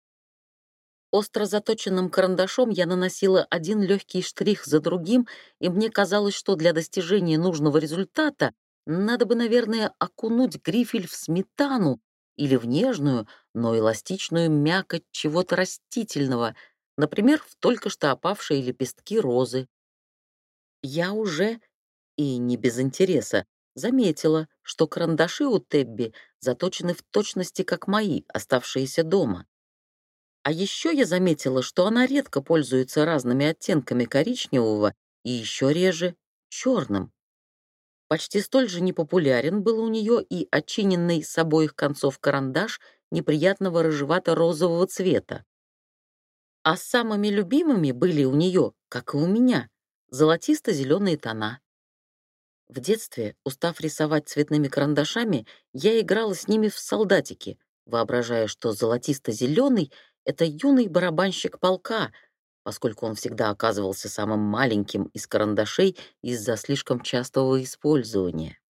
Остро заточенным карандашом я наносила один легкий штрих за другим, и мне казалось, что для достижения нужного результата надо бы, наверное, окунуть грифель в сметану или в нежную, но эластичную мякоть чего-то растительного, например, в только что опавшие лепестки розы. Я уже, и не без интереса, заметила, что карандаши у Тебби заточены в точности, как мои, оставшиеся дома. А еще я заметила, что она редко пользуется разными оттенками коричневого и еще реже черным. Почти столь же непопулярен был у нее и очиненный с обоих концов карандаш неприятного рыжевато-розового цвета. А самыми любимыми были у нее, как и у меня, золотисто-зеленые тона. В детстве, устав рисовать цветными карандашами, я играла с ними в солдатики, воображая, что золотисто-зеленый это юный барабанщик полка, поскольку он всегда оказывался самым маленьким из карандашей из-за слишком частого использования.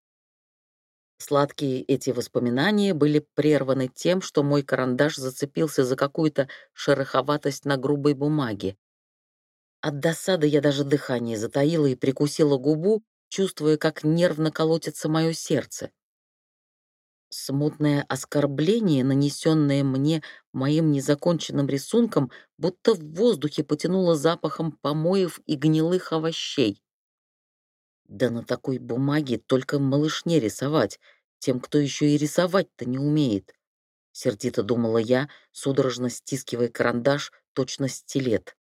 Сладкие эти воспоминания были прерваны тем, что мой карандаш зацепился за какую-то шероховатость на грубой бумаге. От досады я даже дыхание затаила и прикусила губу, чувствуя, как нервно колотится мое сердце. Смутное оскорбление, нанесенное мне моим незаконченным рисунком, будто в воздухе потянуло запахом помоев и гнилых овощей. Да на такой бумаге только малышне рисовать, тем, кто еще и рисовать-то не умеет. Сердито думала я, судорожно стискивая карандаш, точно стилет.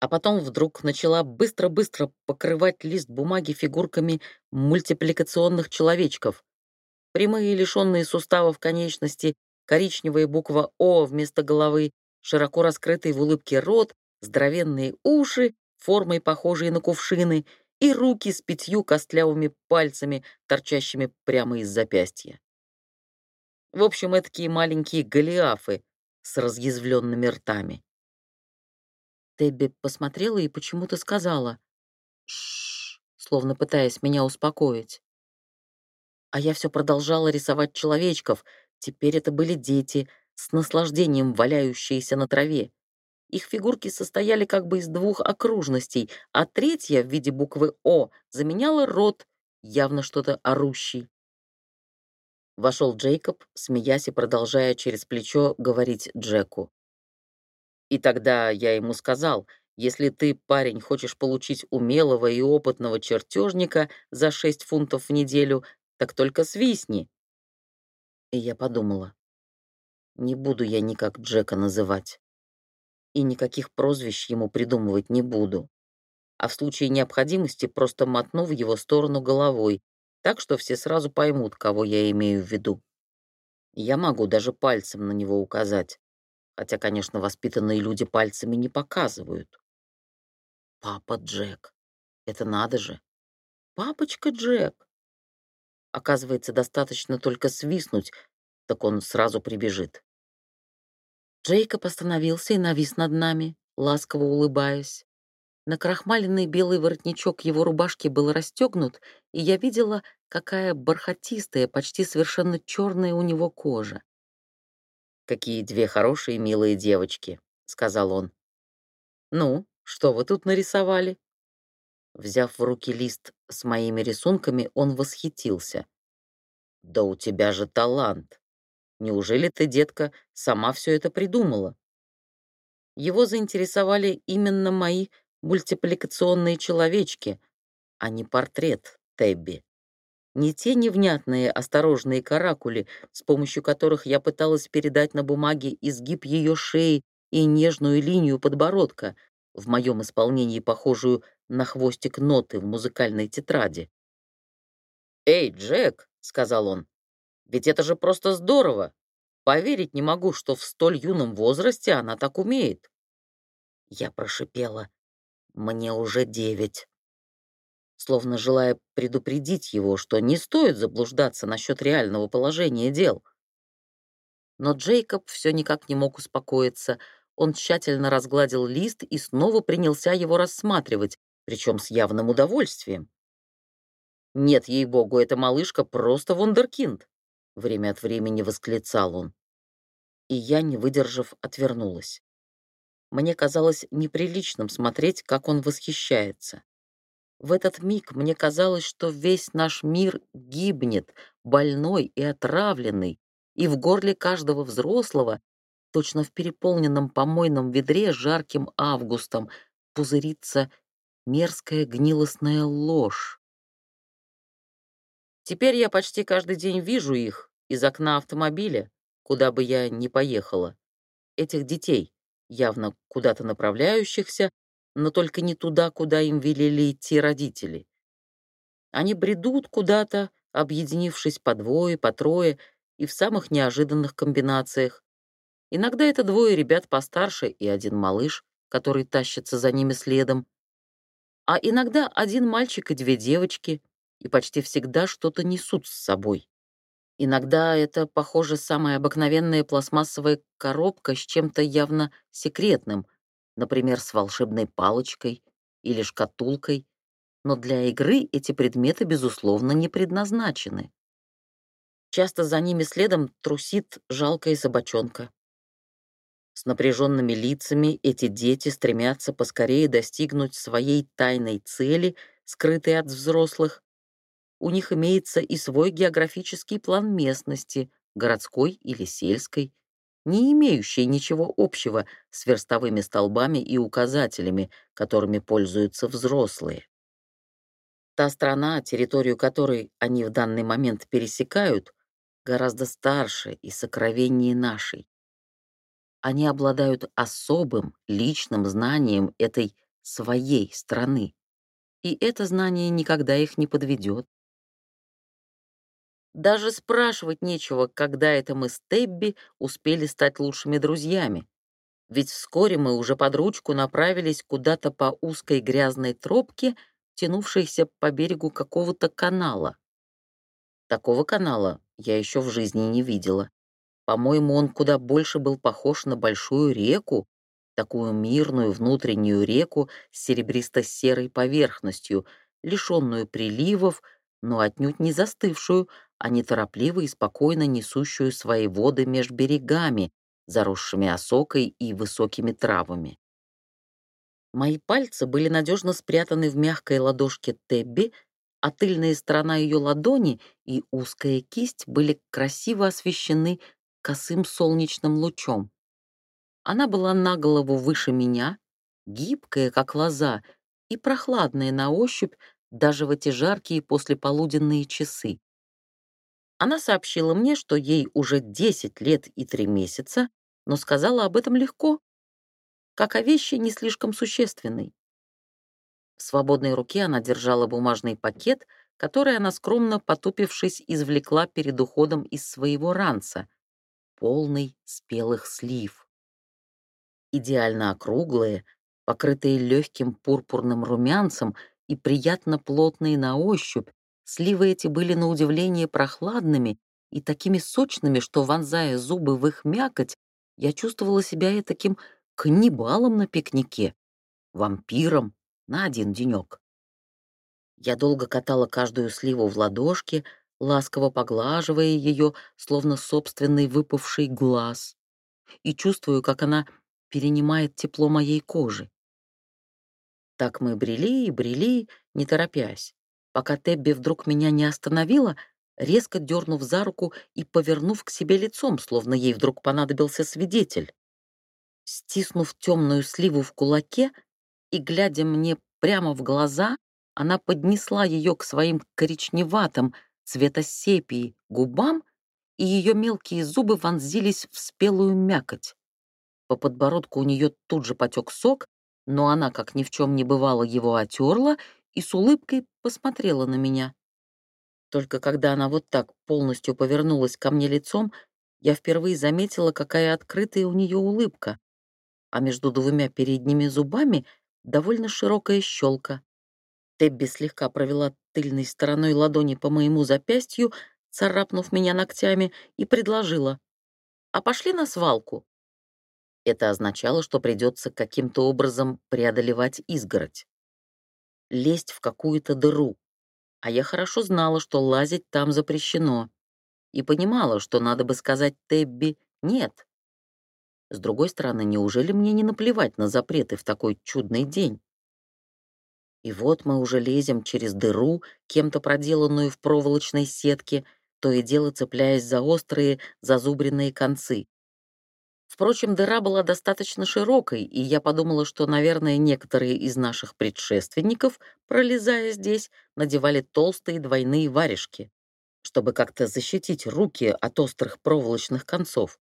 А потом вдруг начала быстро-быстро покрывать лист бумаги фигурками мультипликационных человечков — прямые лишенные суставов конечности, коричневая буква «О» вместо головы, широко раскрытый в улыбке рот, здоровенные уши, формой похожие на кувшины, и руки с пятью костлявыми пальцами, торчащими прямо из запястья. В общем, такие маленькие голиафы с разъязвленными ртами. Тебби посмотрела и почему-то сказала «Шш», словно пытаясь меня успокоить. А я все продолжала рисовать человечков. Теперь это были дети, с наслаждением валяющиеся на траве. Их фигурки состояли как бы из двух окружностей, а третья в виде буквы «О» заменяла рот, явно что-то орущий. Вошел Джейкоб, смеясь и продолжая через плечо говорить Джеку. И тогда я ему сказал, если ты, парень, хочешь получить умелого и опытного чертежника за 6 фунтов в неделю, так только свистни. И я подумала, не буду я никак Джека называть. И никаких прозвищ ему придумывать не буду. А в случае необходимости просто мотну в его сторону головой, так что все сразу поймут, кого я имею в виду. Я могу даже пальцем на него указать, хотя, конечно, воспитанные люди пальцами не показывают. Папа Джек. Это надо же. Папочка Джек. Оказывается, достаточно только свистнуть, так он сразу прибежит. Джейкоб остановился и навис над нами, ласково улыбаясь. Накрахмаленный белый воротничок его рубашки был расстегнут, и я видела, какая бархатистая, почти совершенно черная у него кожа. «Какие две хорошие, милые девочки», — сказал он. «Ну, что вы тут нарисовали?» Взяв в руки лист с моими рисунками, он восхитился. «Да у тебя же талант! Неужели ты, детка, сама все это придумала?» Его заинтересовали именно мои мультипликационные человечки, а не портрет Тебби. Не те невнятные осторожные каракули, с помощью которых я пыталась передать на бумаге изгиб ее шеи и нежную линию подбородка, в моем исполнении похожую на хвостик ноты в музыкальной тетради. «Эй, Джек!» — сказал он. «Ведь это же просто здорово! Поверить не могу, что в столь юном возрасте она так умеет!» Я прошипела. «Мне уже девять!» Словно желая предупредить его, что не стоит заблуждаться насчет реального положения дел. Но Джейкоб все никак не мог успокоиться. Он тщательно разгладил лист и снова принялся его рассматривать, причем с явным удовольствием. «Нет, ей-богу, эта малышка просто вундеркинд!» Время от времени восклицал он. И я, не выдержав, отвернулась. Мне казалось неприличным смотреть, как он восхищается. В этот миг мне казалось, что весь наш мир гибнет, больной и отравленный, и в горле каждого взрослого, точно в переполненном помойном ведре жарким августом, пузырится мерзкая гнилостная ложь. Теперь я почти каждый день вижу их из окна автомобиля, куда бы я ни поехала. Этих детей, явно куда-то направляющихся, но только не туда, куда им велели идти родители. Они бредут куда-то, объединившись по двое, по трое и в самых неожиданных комбинациях. Иногда это двое ребят постарше и один малыш, который тащится за ними следом. А иногда один мальчик и две девочки, и почти всегда что-то несут с собой. Иногда это, похоже, самая обыкновенная пластмассовая коробка с чем-то явно секретным — например, с волшебной палочкой или шкатулкой, но для игры эти предметы, безусловно, не предназначены. Часто за ними следом трусит жалкая собачонка. С напряженными лицами эти дети стремятся поскорее достигнуть своей тайной цели, скрытой от взрослых. У них имеется и свой географический план местности, городской или сельской, не имеющие ничего общего с верстовыми столбами и указателями, которыми пользуются взрослые. Та страна, территорию которой они в данный момент пересекают, гораздо старше и сокровеннее нашей. Они обладают особым личным знанием этой своей страны, и это знание никогда их не подведет. Даже спрашивать нечего, когда это мы с Тебби успели стать лучшими друзьями. Ведь вскоре мы уже под ручку направились куда-то по узкой грязной тропке, тянувшейся по берегу какого-то канала. Такого канала я еще в жизни не видела. По-моему, он куда больше был похож на большую реку, такую мирную внутреннюю реку с серебристо-серой поверхностью, лишенную приливов, но отнюдь не застывшую, а неторопливо и спокойно несущую свои воды меж берегами, заросшими осокой и высокими травами. Мои пальцы были надежно спрятаны в мягкой ладошке Тебби, а тыльная сторона ее ладони и узкая кисть были красиво освещены косым солнечным лучом. Она была на голову выше меня, гибкая, как лоза, и прохладная на ощупь даже в эти жаркие послеполуденные часы. Она сообщила мне, что ей уже 10 лет и 3 месяца, но сказала об этом легко, как о вещи не слишком существенной. В свободной руке она держала бумажный пакет, который она скромно, потупившись, извлекла перед уходом из своего ранца, полный спелых слив. Идеально округлые, покрытые легким пурпурным румянцем и приятно плотные на ощупь, Сливы эти были на удивление прохладными и такими сочными, что, вонзая зубы в их мякоть, я чувствовала себя и таким каннибалом на пикнике, вампиром на один денек. Я долго катала каждую сливу в ладошке, ласково поглаживая ее, словно собственный выпавший глаз, и чувствую, как она перенимает тепло моей кожи. Так мы брели и брели, не торопясь пока Тебби вдруг меня не остановила, резко дернув за руку и повернув к себе лицом, словно ей вдруг понадобился свидетель. Стиснув темную сливу в кулаке и глядя мне прямо в глаза, она поднесла ее к своим коричневатым, цвета сепии, губам, и ее мелкие зубы вонзились в спелую мякоть. По подбородку у нее тут же потек сок, но она, как ни в чем не бывало, его отерла и с улыбкой посмотрела на меня. Только когда она вот так полностью повернулась ко мне лицом, я впервые заметила, какая открытая у нее улыбка, а между двумя передними зубами довольно широкая щелка. Тебби слегка провела тыльной стороной ладони по моему запястью, царапнув меня ногтями, и предложила. «А пошли на свалку». Это означало, что придется каким-то образом преодолевать изгородь лезть в какую-то дыру. А я хорошо знала, что лазить там запрещено. И понимала, что надо бы сказать Тебби «нет». С другой стороны, неужели мне не наплевать на запреты в такой чудный день? И вот мы уже лезем через дыру, кем-то проделанную в проволочной сетке, то и дело цепляясь за острые, зазубренные концы. Впрочем, дыра была достаточно широкой, и я подумала, что, наверное, некоторые из наших предшественников, пролезая здесь, надевали толстые двойные варежки, чтобы как-то защитить руки от острых проволочных концов.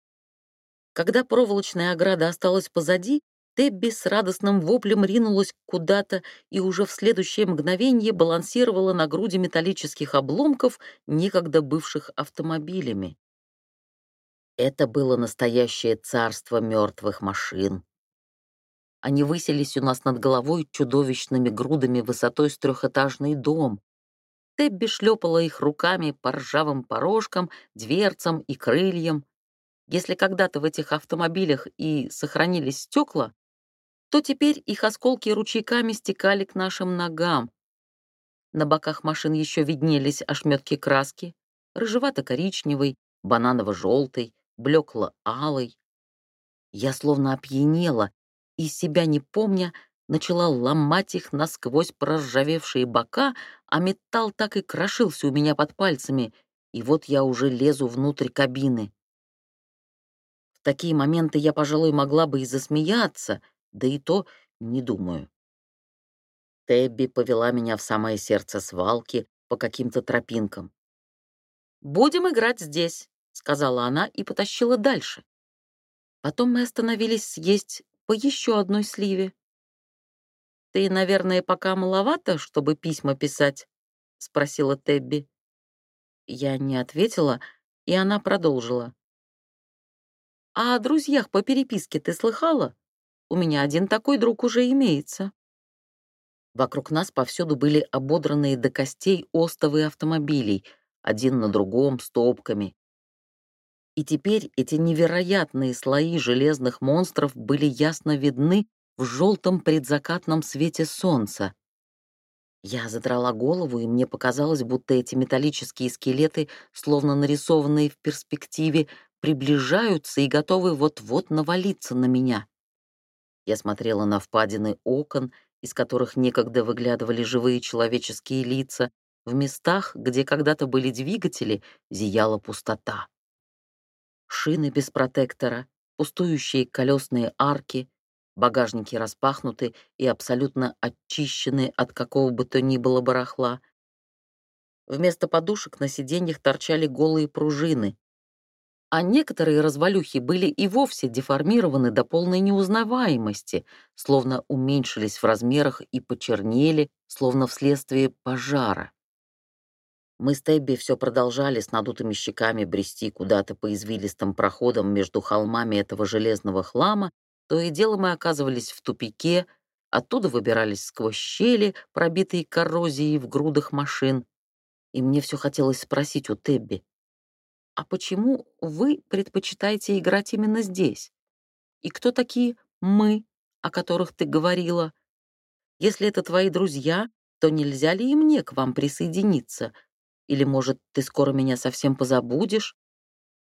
Когда проволочная ограда осталась позади, Тебби с радостным воплем ринулась куда-то и уже в следующее мгновение балансировала на груди металлических обломков, некогда бывших автомобилями. Это было настоящее царство мертвых машин. Они высились у нас над головой чудовищными грудами высотой с трехэтажный дом. Тебби шлепала их руками по ржавым порожкам, дверцам и крыльям. Если когда-то в этих автомобилях и сохранились стекла, то теперь их осколки ручейками стекали к нашим ногам. На боках машин еще виднелись ошметки краски, рыжевато-коричневый, бананово-желтый, блекло-алый. Я словно опьянела и, себя не помня, начала ломать их насквозь проржавевшие бока, а металл так и крошился у меня под пальцами, и вот я уже лезу внутрь кабины. В такие моменты я, пожалуй, могла бы и засмеяться — да и то не думаю. Тебби повела меня в самое сердце свалки по каким-то тропинкам. «Будем играть здесь», — сказала она и потащила дальше. Потом мы остановились съесть по еще одной сливе. «Ты, наверное, пока маловато, чтобы письма писать?» — спросила Тебби. Я не ответила, и она продолжила. «А о друзьях по переписке ты слыхала? У меня один такой друг уже имеется». Вокруг нас повсюду были ободранные до костей остовы автомобилей, один на другом, стопками. И теперь эти невероятные слои железных монстров были ясно видны в желтом предзакатном свете солнца. Я задрала голову, и мне показалось, будто эти металлические скелеты, словно нарисованные в перспективе, приближаются и готовы вот-вот навалиться на меня. Я смотрела на впадины окон, из которых некогда выглядывали живые человеческие лица. В местах, где когда-то были двигатели, зияла пустота. Шины без протектора, пустующие колесные арки, багажники распахнуты и абсолютно очищены от какого бы то ни было барахла. Вместо подушек на сиденьях торчали голые пружины, а некоторые развалюхи были и вовсе деформированы до полной неузнаваемости, словно уменьшились в размерах и почернели, словно вследствие пожара. Мы с Тебби все продолжали с надутыми щеками брести куда-то по извилистым проходам между холмами этого железного хлама, то и дело мы оказывались в тупике, оттуда выбирались сквозь щели, пробитые коррозией в грудах машин. И мне все хотелось спросить у Тебби, а почему вы предпочитаете играть именно здесь? И кто такие «мы», о которых ты говорила? Если это твои друзья, то нельзя ли и мне к вам присоединиться? Или, может, ты скоро меня совсем позабудешь?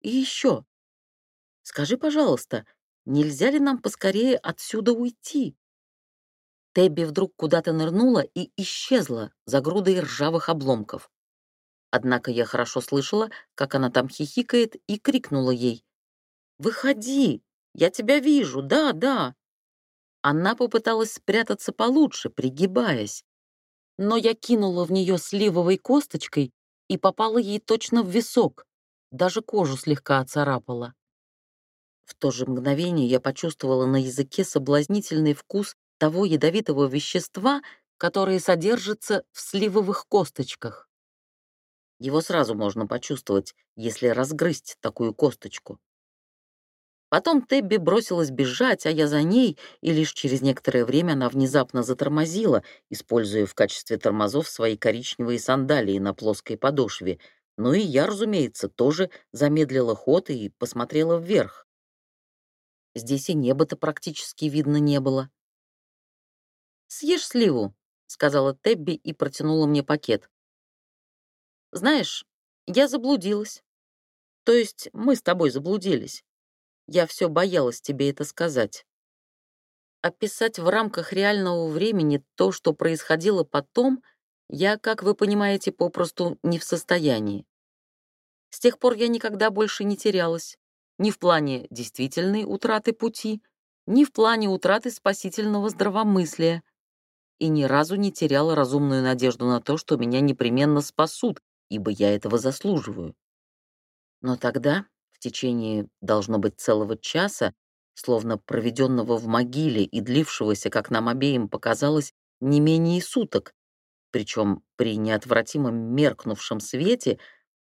И еще. Скажи, пожалуйста, нельзя ли нам поскорее отсюда уйти? Тебби вдруг куда-то нырнула и исчезла за грудой ржавых обломков. Однако я хорошо слышала, как она там хихикает, и крикнула ей. «Выходи! Я тебя вижу! Да, да!» Она попыталась спрятаться получше, пригибаясь. Но я кинула в нее сливовой косточкой и попала ей точно в висок. Даже кожу слегка оцарапала. В то же мгновение я почувствовала на языке соблазнительный вкус того ядовитого вещества, которое содержится в сливовых косточках. Его сразу можно почувствовать, если разгрызть такую косточку. Потом Тебби бросилась бежать, а я за ней, и лишь через некоторое время она внезапно затормозила, используя в качестве тормозов свои коричневые сандалии на плоской подошве. Ну и я, разумеется, тоже замедлила ход и посмотрела вверх. Здесь и неба-то практически видно не было. «Съешь сливу», — сказала Тебби и протянула мне пакет. Знаешь, я заблудилась. То есть мы с тобой заблудились. Я все боялась тебе это сказать. Описать в рамках реального времени то, что происходило потом, я, как вы понимаете, попросту не в состоянии. С тех пор я никогда больше не терялась. Ни в плане действительной утраты пути, ни в плане утраты спасительного здравомыслия. И ни разу не теряла разумную надежду на то, что меня непременно спасут, ибо я этого заслуживаю. Но тогда, в течение, должно быть, целого часа, словно проведенного в могиле и длившегося, как нам обеим показалось, не менее суток, причем при неотвратимом меркнувшем свете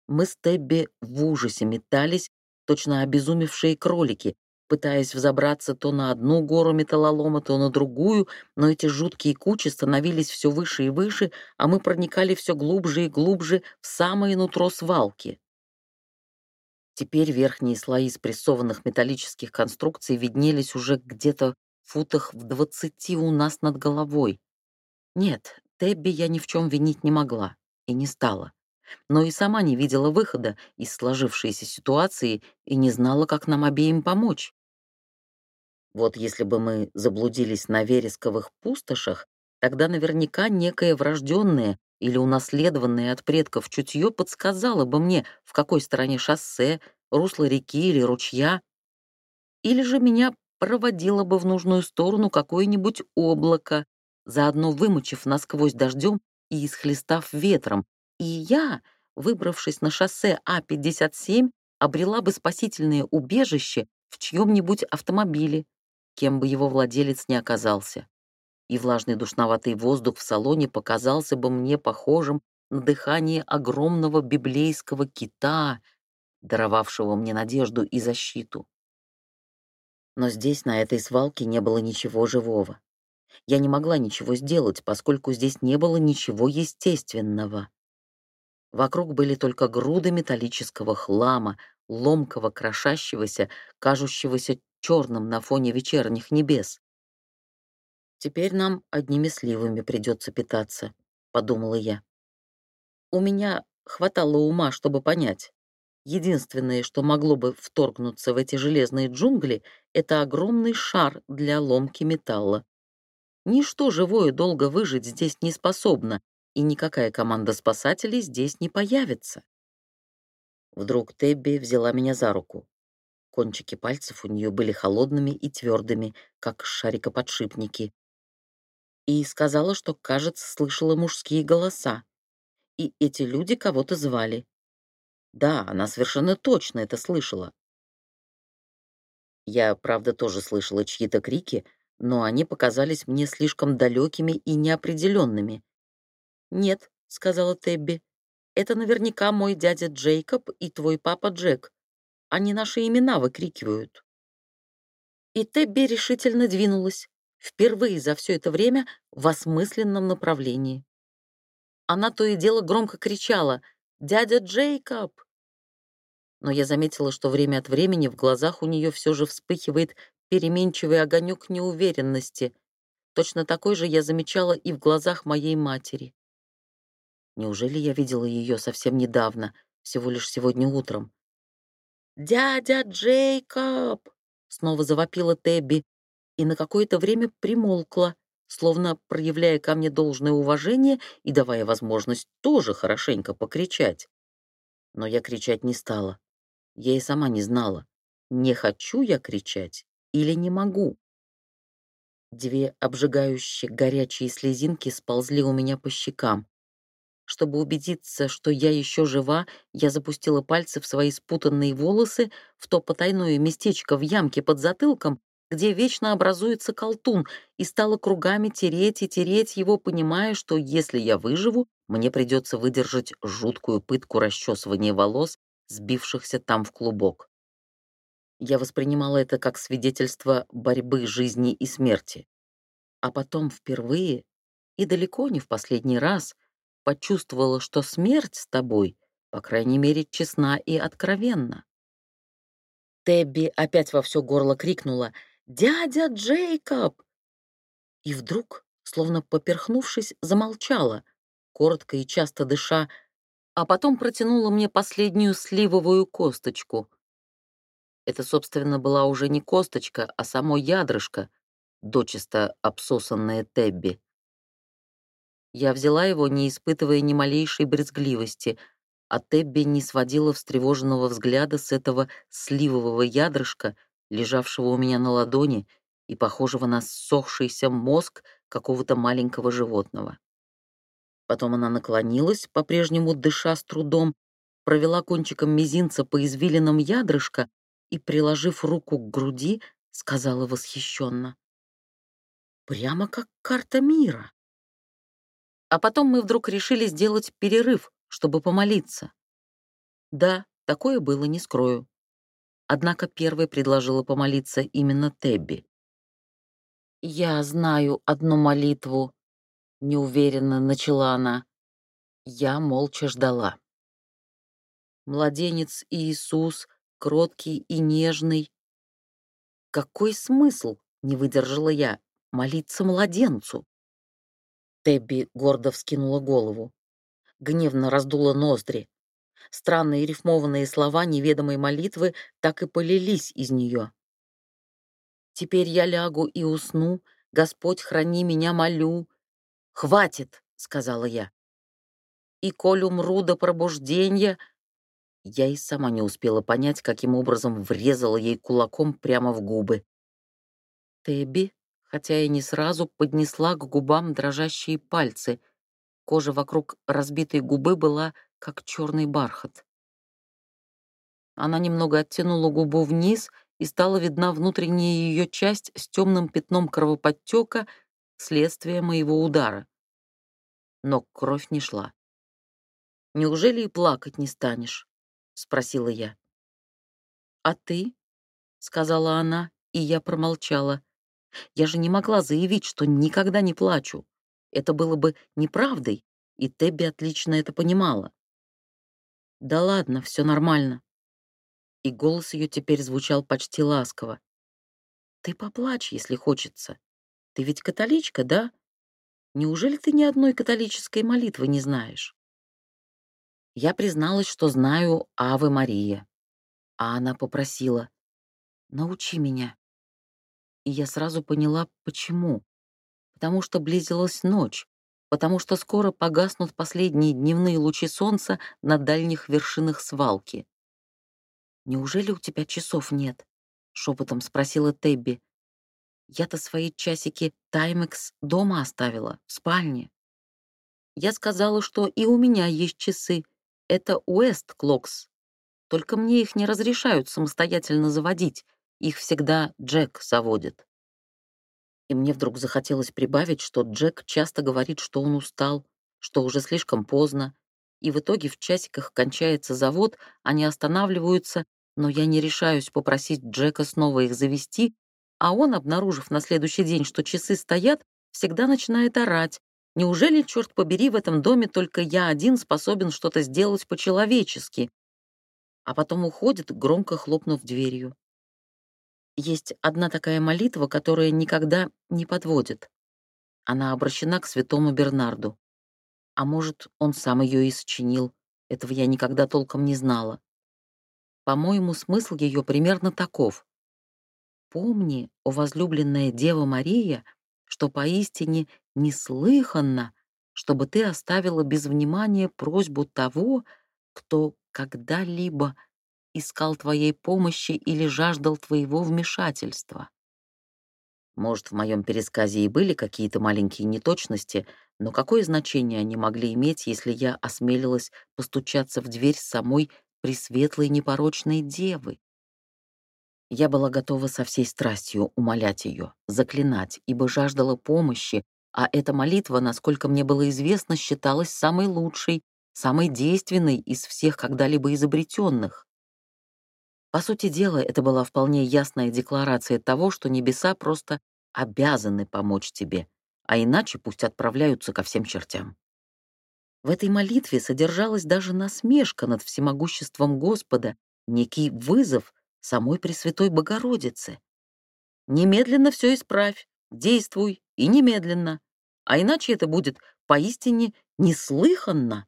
мы с Тебби в ужасе метались, точно обезумевшие кролики, пытаясь взобраться то на одну гору металлолома, то на другую, но эти жуткие кучи становились все выше и выше, а мы проникали все глубже и глубже в самое нутро свалки. Теперь верхние слои спрессованных металлических конструкций виднелись уже где-то в футах в двадцати у нас над головой. Нет, Тебби я ни в чем винить не могла и не стала, но и сама не видела выхода из сложившейся ситуации и не знала, как нам обеим помочь. Вот если бы мы заблудились на вересковых пустошах, тогда наверняка некое врожденное или унаследованное от предков чутье подсказало бы мне, в какой стороне шоссе, русло реки или ручья, или же меня проводило бы в нужную сторону какое-нибудь облако, заодно вымочив насквозь дождем и исхлестав ветром, и я, выбравшись на шоссе А-57, обрела бы спасительное убежище в чьем-нибудь автомобиле, кем бы его владелец ни оказался и влажный душноватый воздух в салоне показался бы мне похожим на дыхание огромного библейского кита, даровавшего мне надежду и защиту. Но здесь, на этой свалке, не было ничего живого. Я не могла ничего сделать, поскольку здесь не было ничего естественного. Вокруг были только груды металлического хлама, ломкого, крошащегося, кажущегося черным на фоне вечерних небес. Теперь нам одними сливами придется питаться, подумала я. У меня хватало ума, чтобы понять. Единственное, что могло бы вторгнуться в эти железные джунгли, это огромный шар для ломки металла. Ничто живое долго выжить здесь не способно, и никакая команда спасателей здесь не появится. Вдруг Тебби взяла меня за руку. Кончики пальцев у нее были холодными и твердыми, как шарикоподшипники, и сказала, что, кажется, слышала мужские голоса. И эти люди кого-то звали. Да, она совершенно точно это слышала. Я, правда, тоже слышала чьи-то крики, но они показались мне слишком далекими и неопределенными. «Нет», — сказала Тебби, — «это наверняка мой дядя Джейкоб и твой папа Джек. Они наши имена выкрикивают». И Тебби решительно двинулась впервые за все это время в осмысленном направлении. Она то и дело громко кричала «Дядя Джейкоб!». Но я заметила, что время от времени в глазах у нее все же вспыхивает переменчивый огонек неуверенности. Точно такой же я замечала и в глазах моей матери. Неужели я видела ее совсем недавно, всего лишь сегодня утром? «Дядя Джейкоб!» — снова завопила Тебби, и на какое-то время примолкла, словно проявляя ко мне должное уважение и давая возможность тоже хорошенько покричать. Но я кричать не стала. Я и сама не знала, не хочу я кричать или не могу. Две обжигающие горячие слезинки сползли у меня по щекам. Чтобы убедиться, что я еще жива, я запустила пальцы в свои спутанные волосы, в то потайное местечко в ямке под затылком, где вечно образуется колтун, и стала кругами тереть и тереть его, понимая, что если я выживу, мне придется выдержать жуткую пытку расчесывания волос, сбившихся там в клубок. Я воспринимала это как свидетельство борьбы жизни и смерти. А потом впервые, и далеко не в последний раз, почувствовала, что смерть с тобой, по крайней мере, честна и откровенна. Тебби опять во все горло крикнула «Дядя Джейкоб!» И вдруг, словно поперхнувшись, замолчала, коротко и часто дыша, а потом протянула мне последнюю сливовую косточку. Это, собственно, была уже не косточка, а само ядрышко, дочисто обсосанное Тебби. Я взяла его, не испытывая ни малейшей брезгливости, а Тебби не сводила встревоженного взгляда с этого сливового ядрышка, лежавшего у меня на ладони и похожего на ссохшийся мозг какого-то маленького животного. Потом она наклонилась, по-прежнему дыша с трудом, провела кончиком мизинца по извилинам ядрышка и, приложив руку к груди, сказала восхищенно. «Прямо как карта мира». А потом мы вдруг решили сделать перерыв, чтобы помолиться. Да, такое было, не скрою. Однако первой предложила помолиться именно Тебби. «Я знаю одну молитву», — неуверенно начала она. Я молча ждала. Младенец Иисус, кроткий и нежный. Какой смысл, не выдержала я, молиться младенцу? Тебби гордо вскинула голову, гневно раздула ноздри. Странные рифмованные слова неведомой молитвы так и полились из нее. «Теперь я лягу и усну, Господь, храни меня, молю». «Хватит», — сказала я. «И коль умру до пробуждения...» Я и сама не успела понять, каким образом врезала ей кулаком прямо в губы. Тебби хотя и не сразу, поднесла к губам дрожащие пальцы. Кожа вокруг разбитой губы была как черный бархат. Она немного оттянула губу вниз, и стала видна внутренняя ее часть с темным пятном кровоподтека, следствие моего удара. Но кровь не шла. «Неужели и плакать не станешь?» — спросила я. «А ты?» — сказала она, и я промолчала. Я же не могла заявить, что никогда не плачу. Это было бы неправдой, и Тебби отлично это понимала. «Да ладно, все нормально». И голос ее теперь звучал почти ласково. «Ты поплачь, если хочется. Ты ведь католичка, да? Неужели ты ни одной католической молитвы не знаешь?» Я призналась, что знаю «Аве Мария», а она попросила «Научи меня» и я сразу поняла, почему. Потому что близилась ночь, потому что скоро погаснут последние дневные лучи солнца на дальних вершинах свалки. «Неужели у тебя часов нет?» — шепотом спросила Тебби. «Я-то свои часики Таймекс дома оставила, в спальне». Я сказала, что и у меня есть часы. Это Уэст Клокс. Только мне их не разрешают самостоятельно заводить, их всегда Джек заводит. И мне вдруг захотелось прибавить, что Джек часто говорит, что он устал, что уже слишком поздно, и в итоге в часиках кончается завод, они останавливаются, но я не решаюсь попросить Джека снова их завести, а он, обнаружив на следующий день, что часы стоят, всегда начинает орать. Неужели, черт побери, в этом доме только я один способен что-то сделать по-человечески? А потом уходит, громко хлопнув дверью. Есть одна такая молитва, которая никогда не подводит. Она обращена к святому Бернарду. А может, он сам ее и сочинил. Этого я никогда толком не знала. По-моему, смысл ее примерно таков. «Помни, о возлюбленная Дева Мария, что поистине неслыханно, чтобы ты оставила без внимания просьбу того, кто когда-либо искал твоей помощи или жаждал твоего вмешательства. Может, в моем пересказе и были какие-то маленькие неточности, но какое значение они могли иметь, если я осмелилась постучаться в дверь самой пресветлой непорочной девы? Я была готова со всей страстью умолять ее, заклинать, ибо жаждала помощи, а эта молитва, насколько мне было известно, считалась самой лучшей, самой действенной из всех когда-либо изобретенных. По сути дела, это была вполне ясная декларация того, что небеса просто обязаны помочь тебе, а иначе пусть отправляются ко всем чертям. В этой молитве содержалась даже насмешка над всемогуществом Господа, некий вызов самой Пресвятой Богородицы. «Немедленно все исправь, действуй и немедленно, а иначе это будет поистине неслыханно».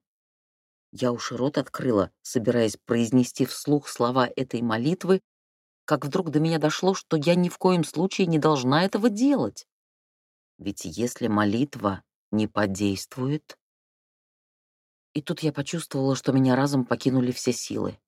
Я уж рот открыла, собираясь произнести вслух слова этой молитвы, как вдруг до меня дошло, что я ни в коем случае не должна этого делать. Ведь если молитва не подействует... И тут я почувствовала, что меня разом покинули все силы.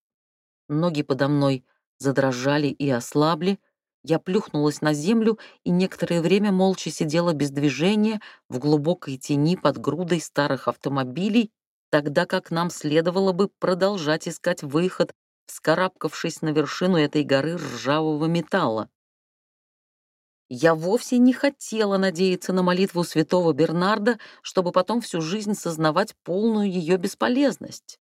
Ноги подо мной задрожали и ослабли, я плюхнулась на землю и некоторое время молча сидела без движения в глубокой тени под грудой старых автомобилей, тогда как нам следовало бы продолжать искать выход, вскарабкавшись на вершину этой горы ржавого металла. Я вовсе не хотела надеяться на молитву святого Бернарда, чтобы потом всю жизнь сознавать полную ее бесполезность.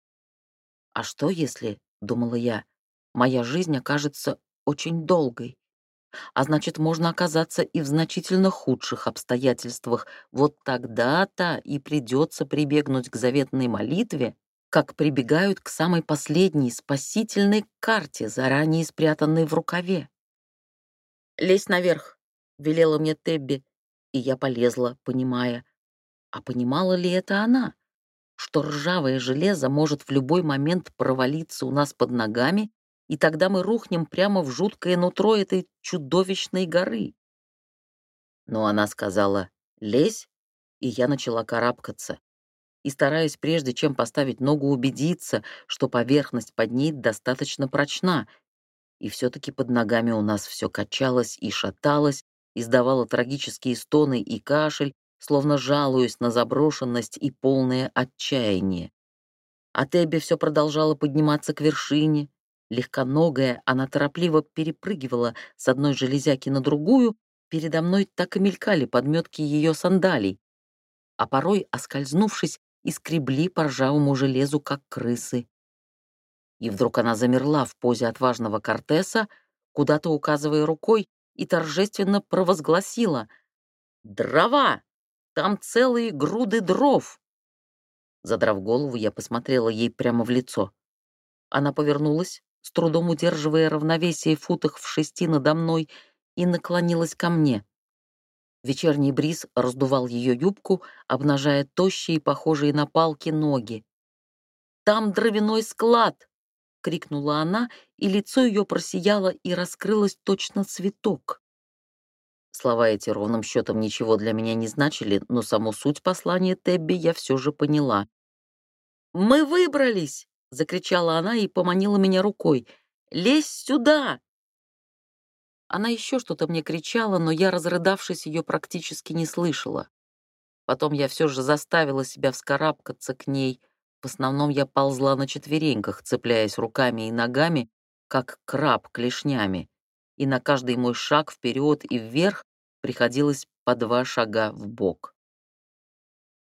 А что если, — думала я, — моя жизнь окажется очень долгой? А значит, можно оказаться и в значительно худших обстоятельствах. Вот тогда-то и придется прибегнуть к заветной молитве, как прибегают к самой последней спасительной карте, заранее спрятанной в рукаве. «Лезь наверх», — велела мне Тебби, и я полезла, понимая. А понимала ли это она? что ржавое железо может в любой момент провалиться у нас под ногами и тогда мы рухнем прямо в жуткое нутро этой чудовищной горы. Но она сказала «лезь», и я начала карабкаться. И стараясь прежде чем поставить ногу убедиться, что поверхность под ней достаточно прочна, и все-таки под ногами у нас все качалось и шаталось, издавало трагические стоны и кашель, словно жалуясь на заброшенность и полное отчаяние. А Тебби все продолжала подниматься к вершине, Легконогая, она торопливо перепрыгивала с одной железяки на другую, передо мной так и мелькали подметки ее сандалий, а порой, оскользнувшись, искребли по ржавому железу, как крысы. И вдруг она замерла в позе отважного Кортеса, куда-то указывая рукой, и торжественно провозгласила «Дрова! Там целые груды дров!» Задрав голову, я посмотрела ей прямо в лицо. Она повернулась, с трудом удерживая равновесие футах в шести надо мной, и наклонилась ко мне. Вечерний бриз раздувал ее юбку, обнажая тощие, похожие на палки, ноги. «Там дровяной склад!» — крикнула она, и лицо ее просияло и раскрылось точно цветок. Слова эти ровным счетом ничего для меня не значили, но саму суть послания Тебби я все же поняла. «Мы выбрались!» — закричала она и поманила меня рукой. «Лезь сюда!» Она еще что-то мне кричала, но я, разрыдавшись, ее практически не слышала. Потом я все же заставила себя вскарабкаться к ней. В основном я ползла на четвереньках, цепляясь руками и ногами, как краб клешнями, и на каждый мой шаг вперед и вверх приходилось по два шага в бок.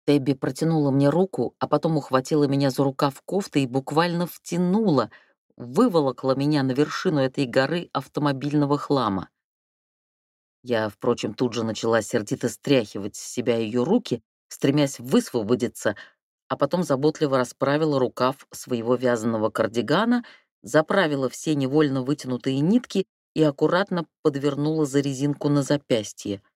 Тебби протянула мне руку, а потом ухватила меня за рукав кофты и буквально втянула, выволокла меня на вершину этой горы автомобильного хлама. Я, впрочем, тут же начала сердито стряхивать с себя ее руки, стремясь высвободиться, а потом заботливо расправила рукав своего вязаного кардигана, заправила все невольно вытянутые нитки и аккуратно подвернула за резинку на запястье —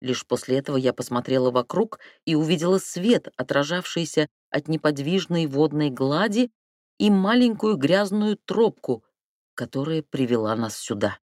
Лишь после этого я посмотрела вокруг и увидела свет, отражавшийся от неподвижной водной глади, и маленькую грязную тропку, которая привела нас сюда.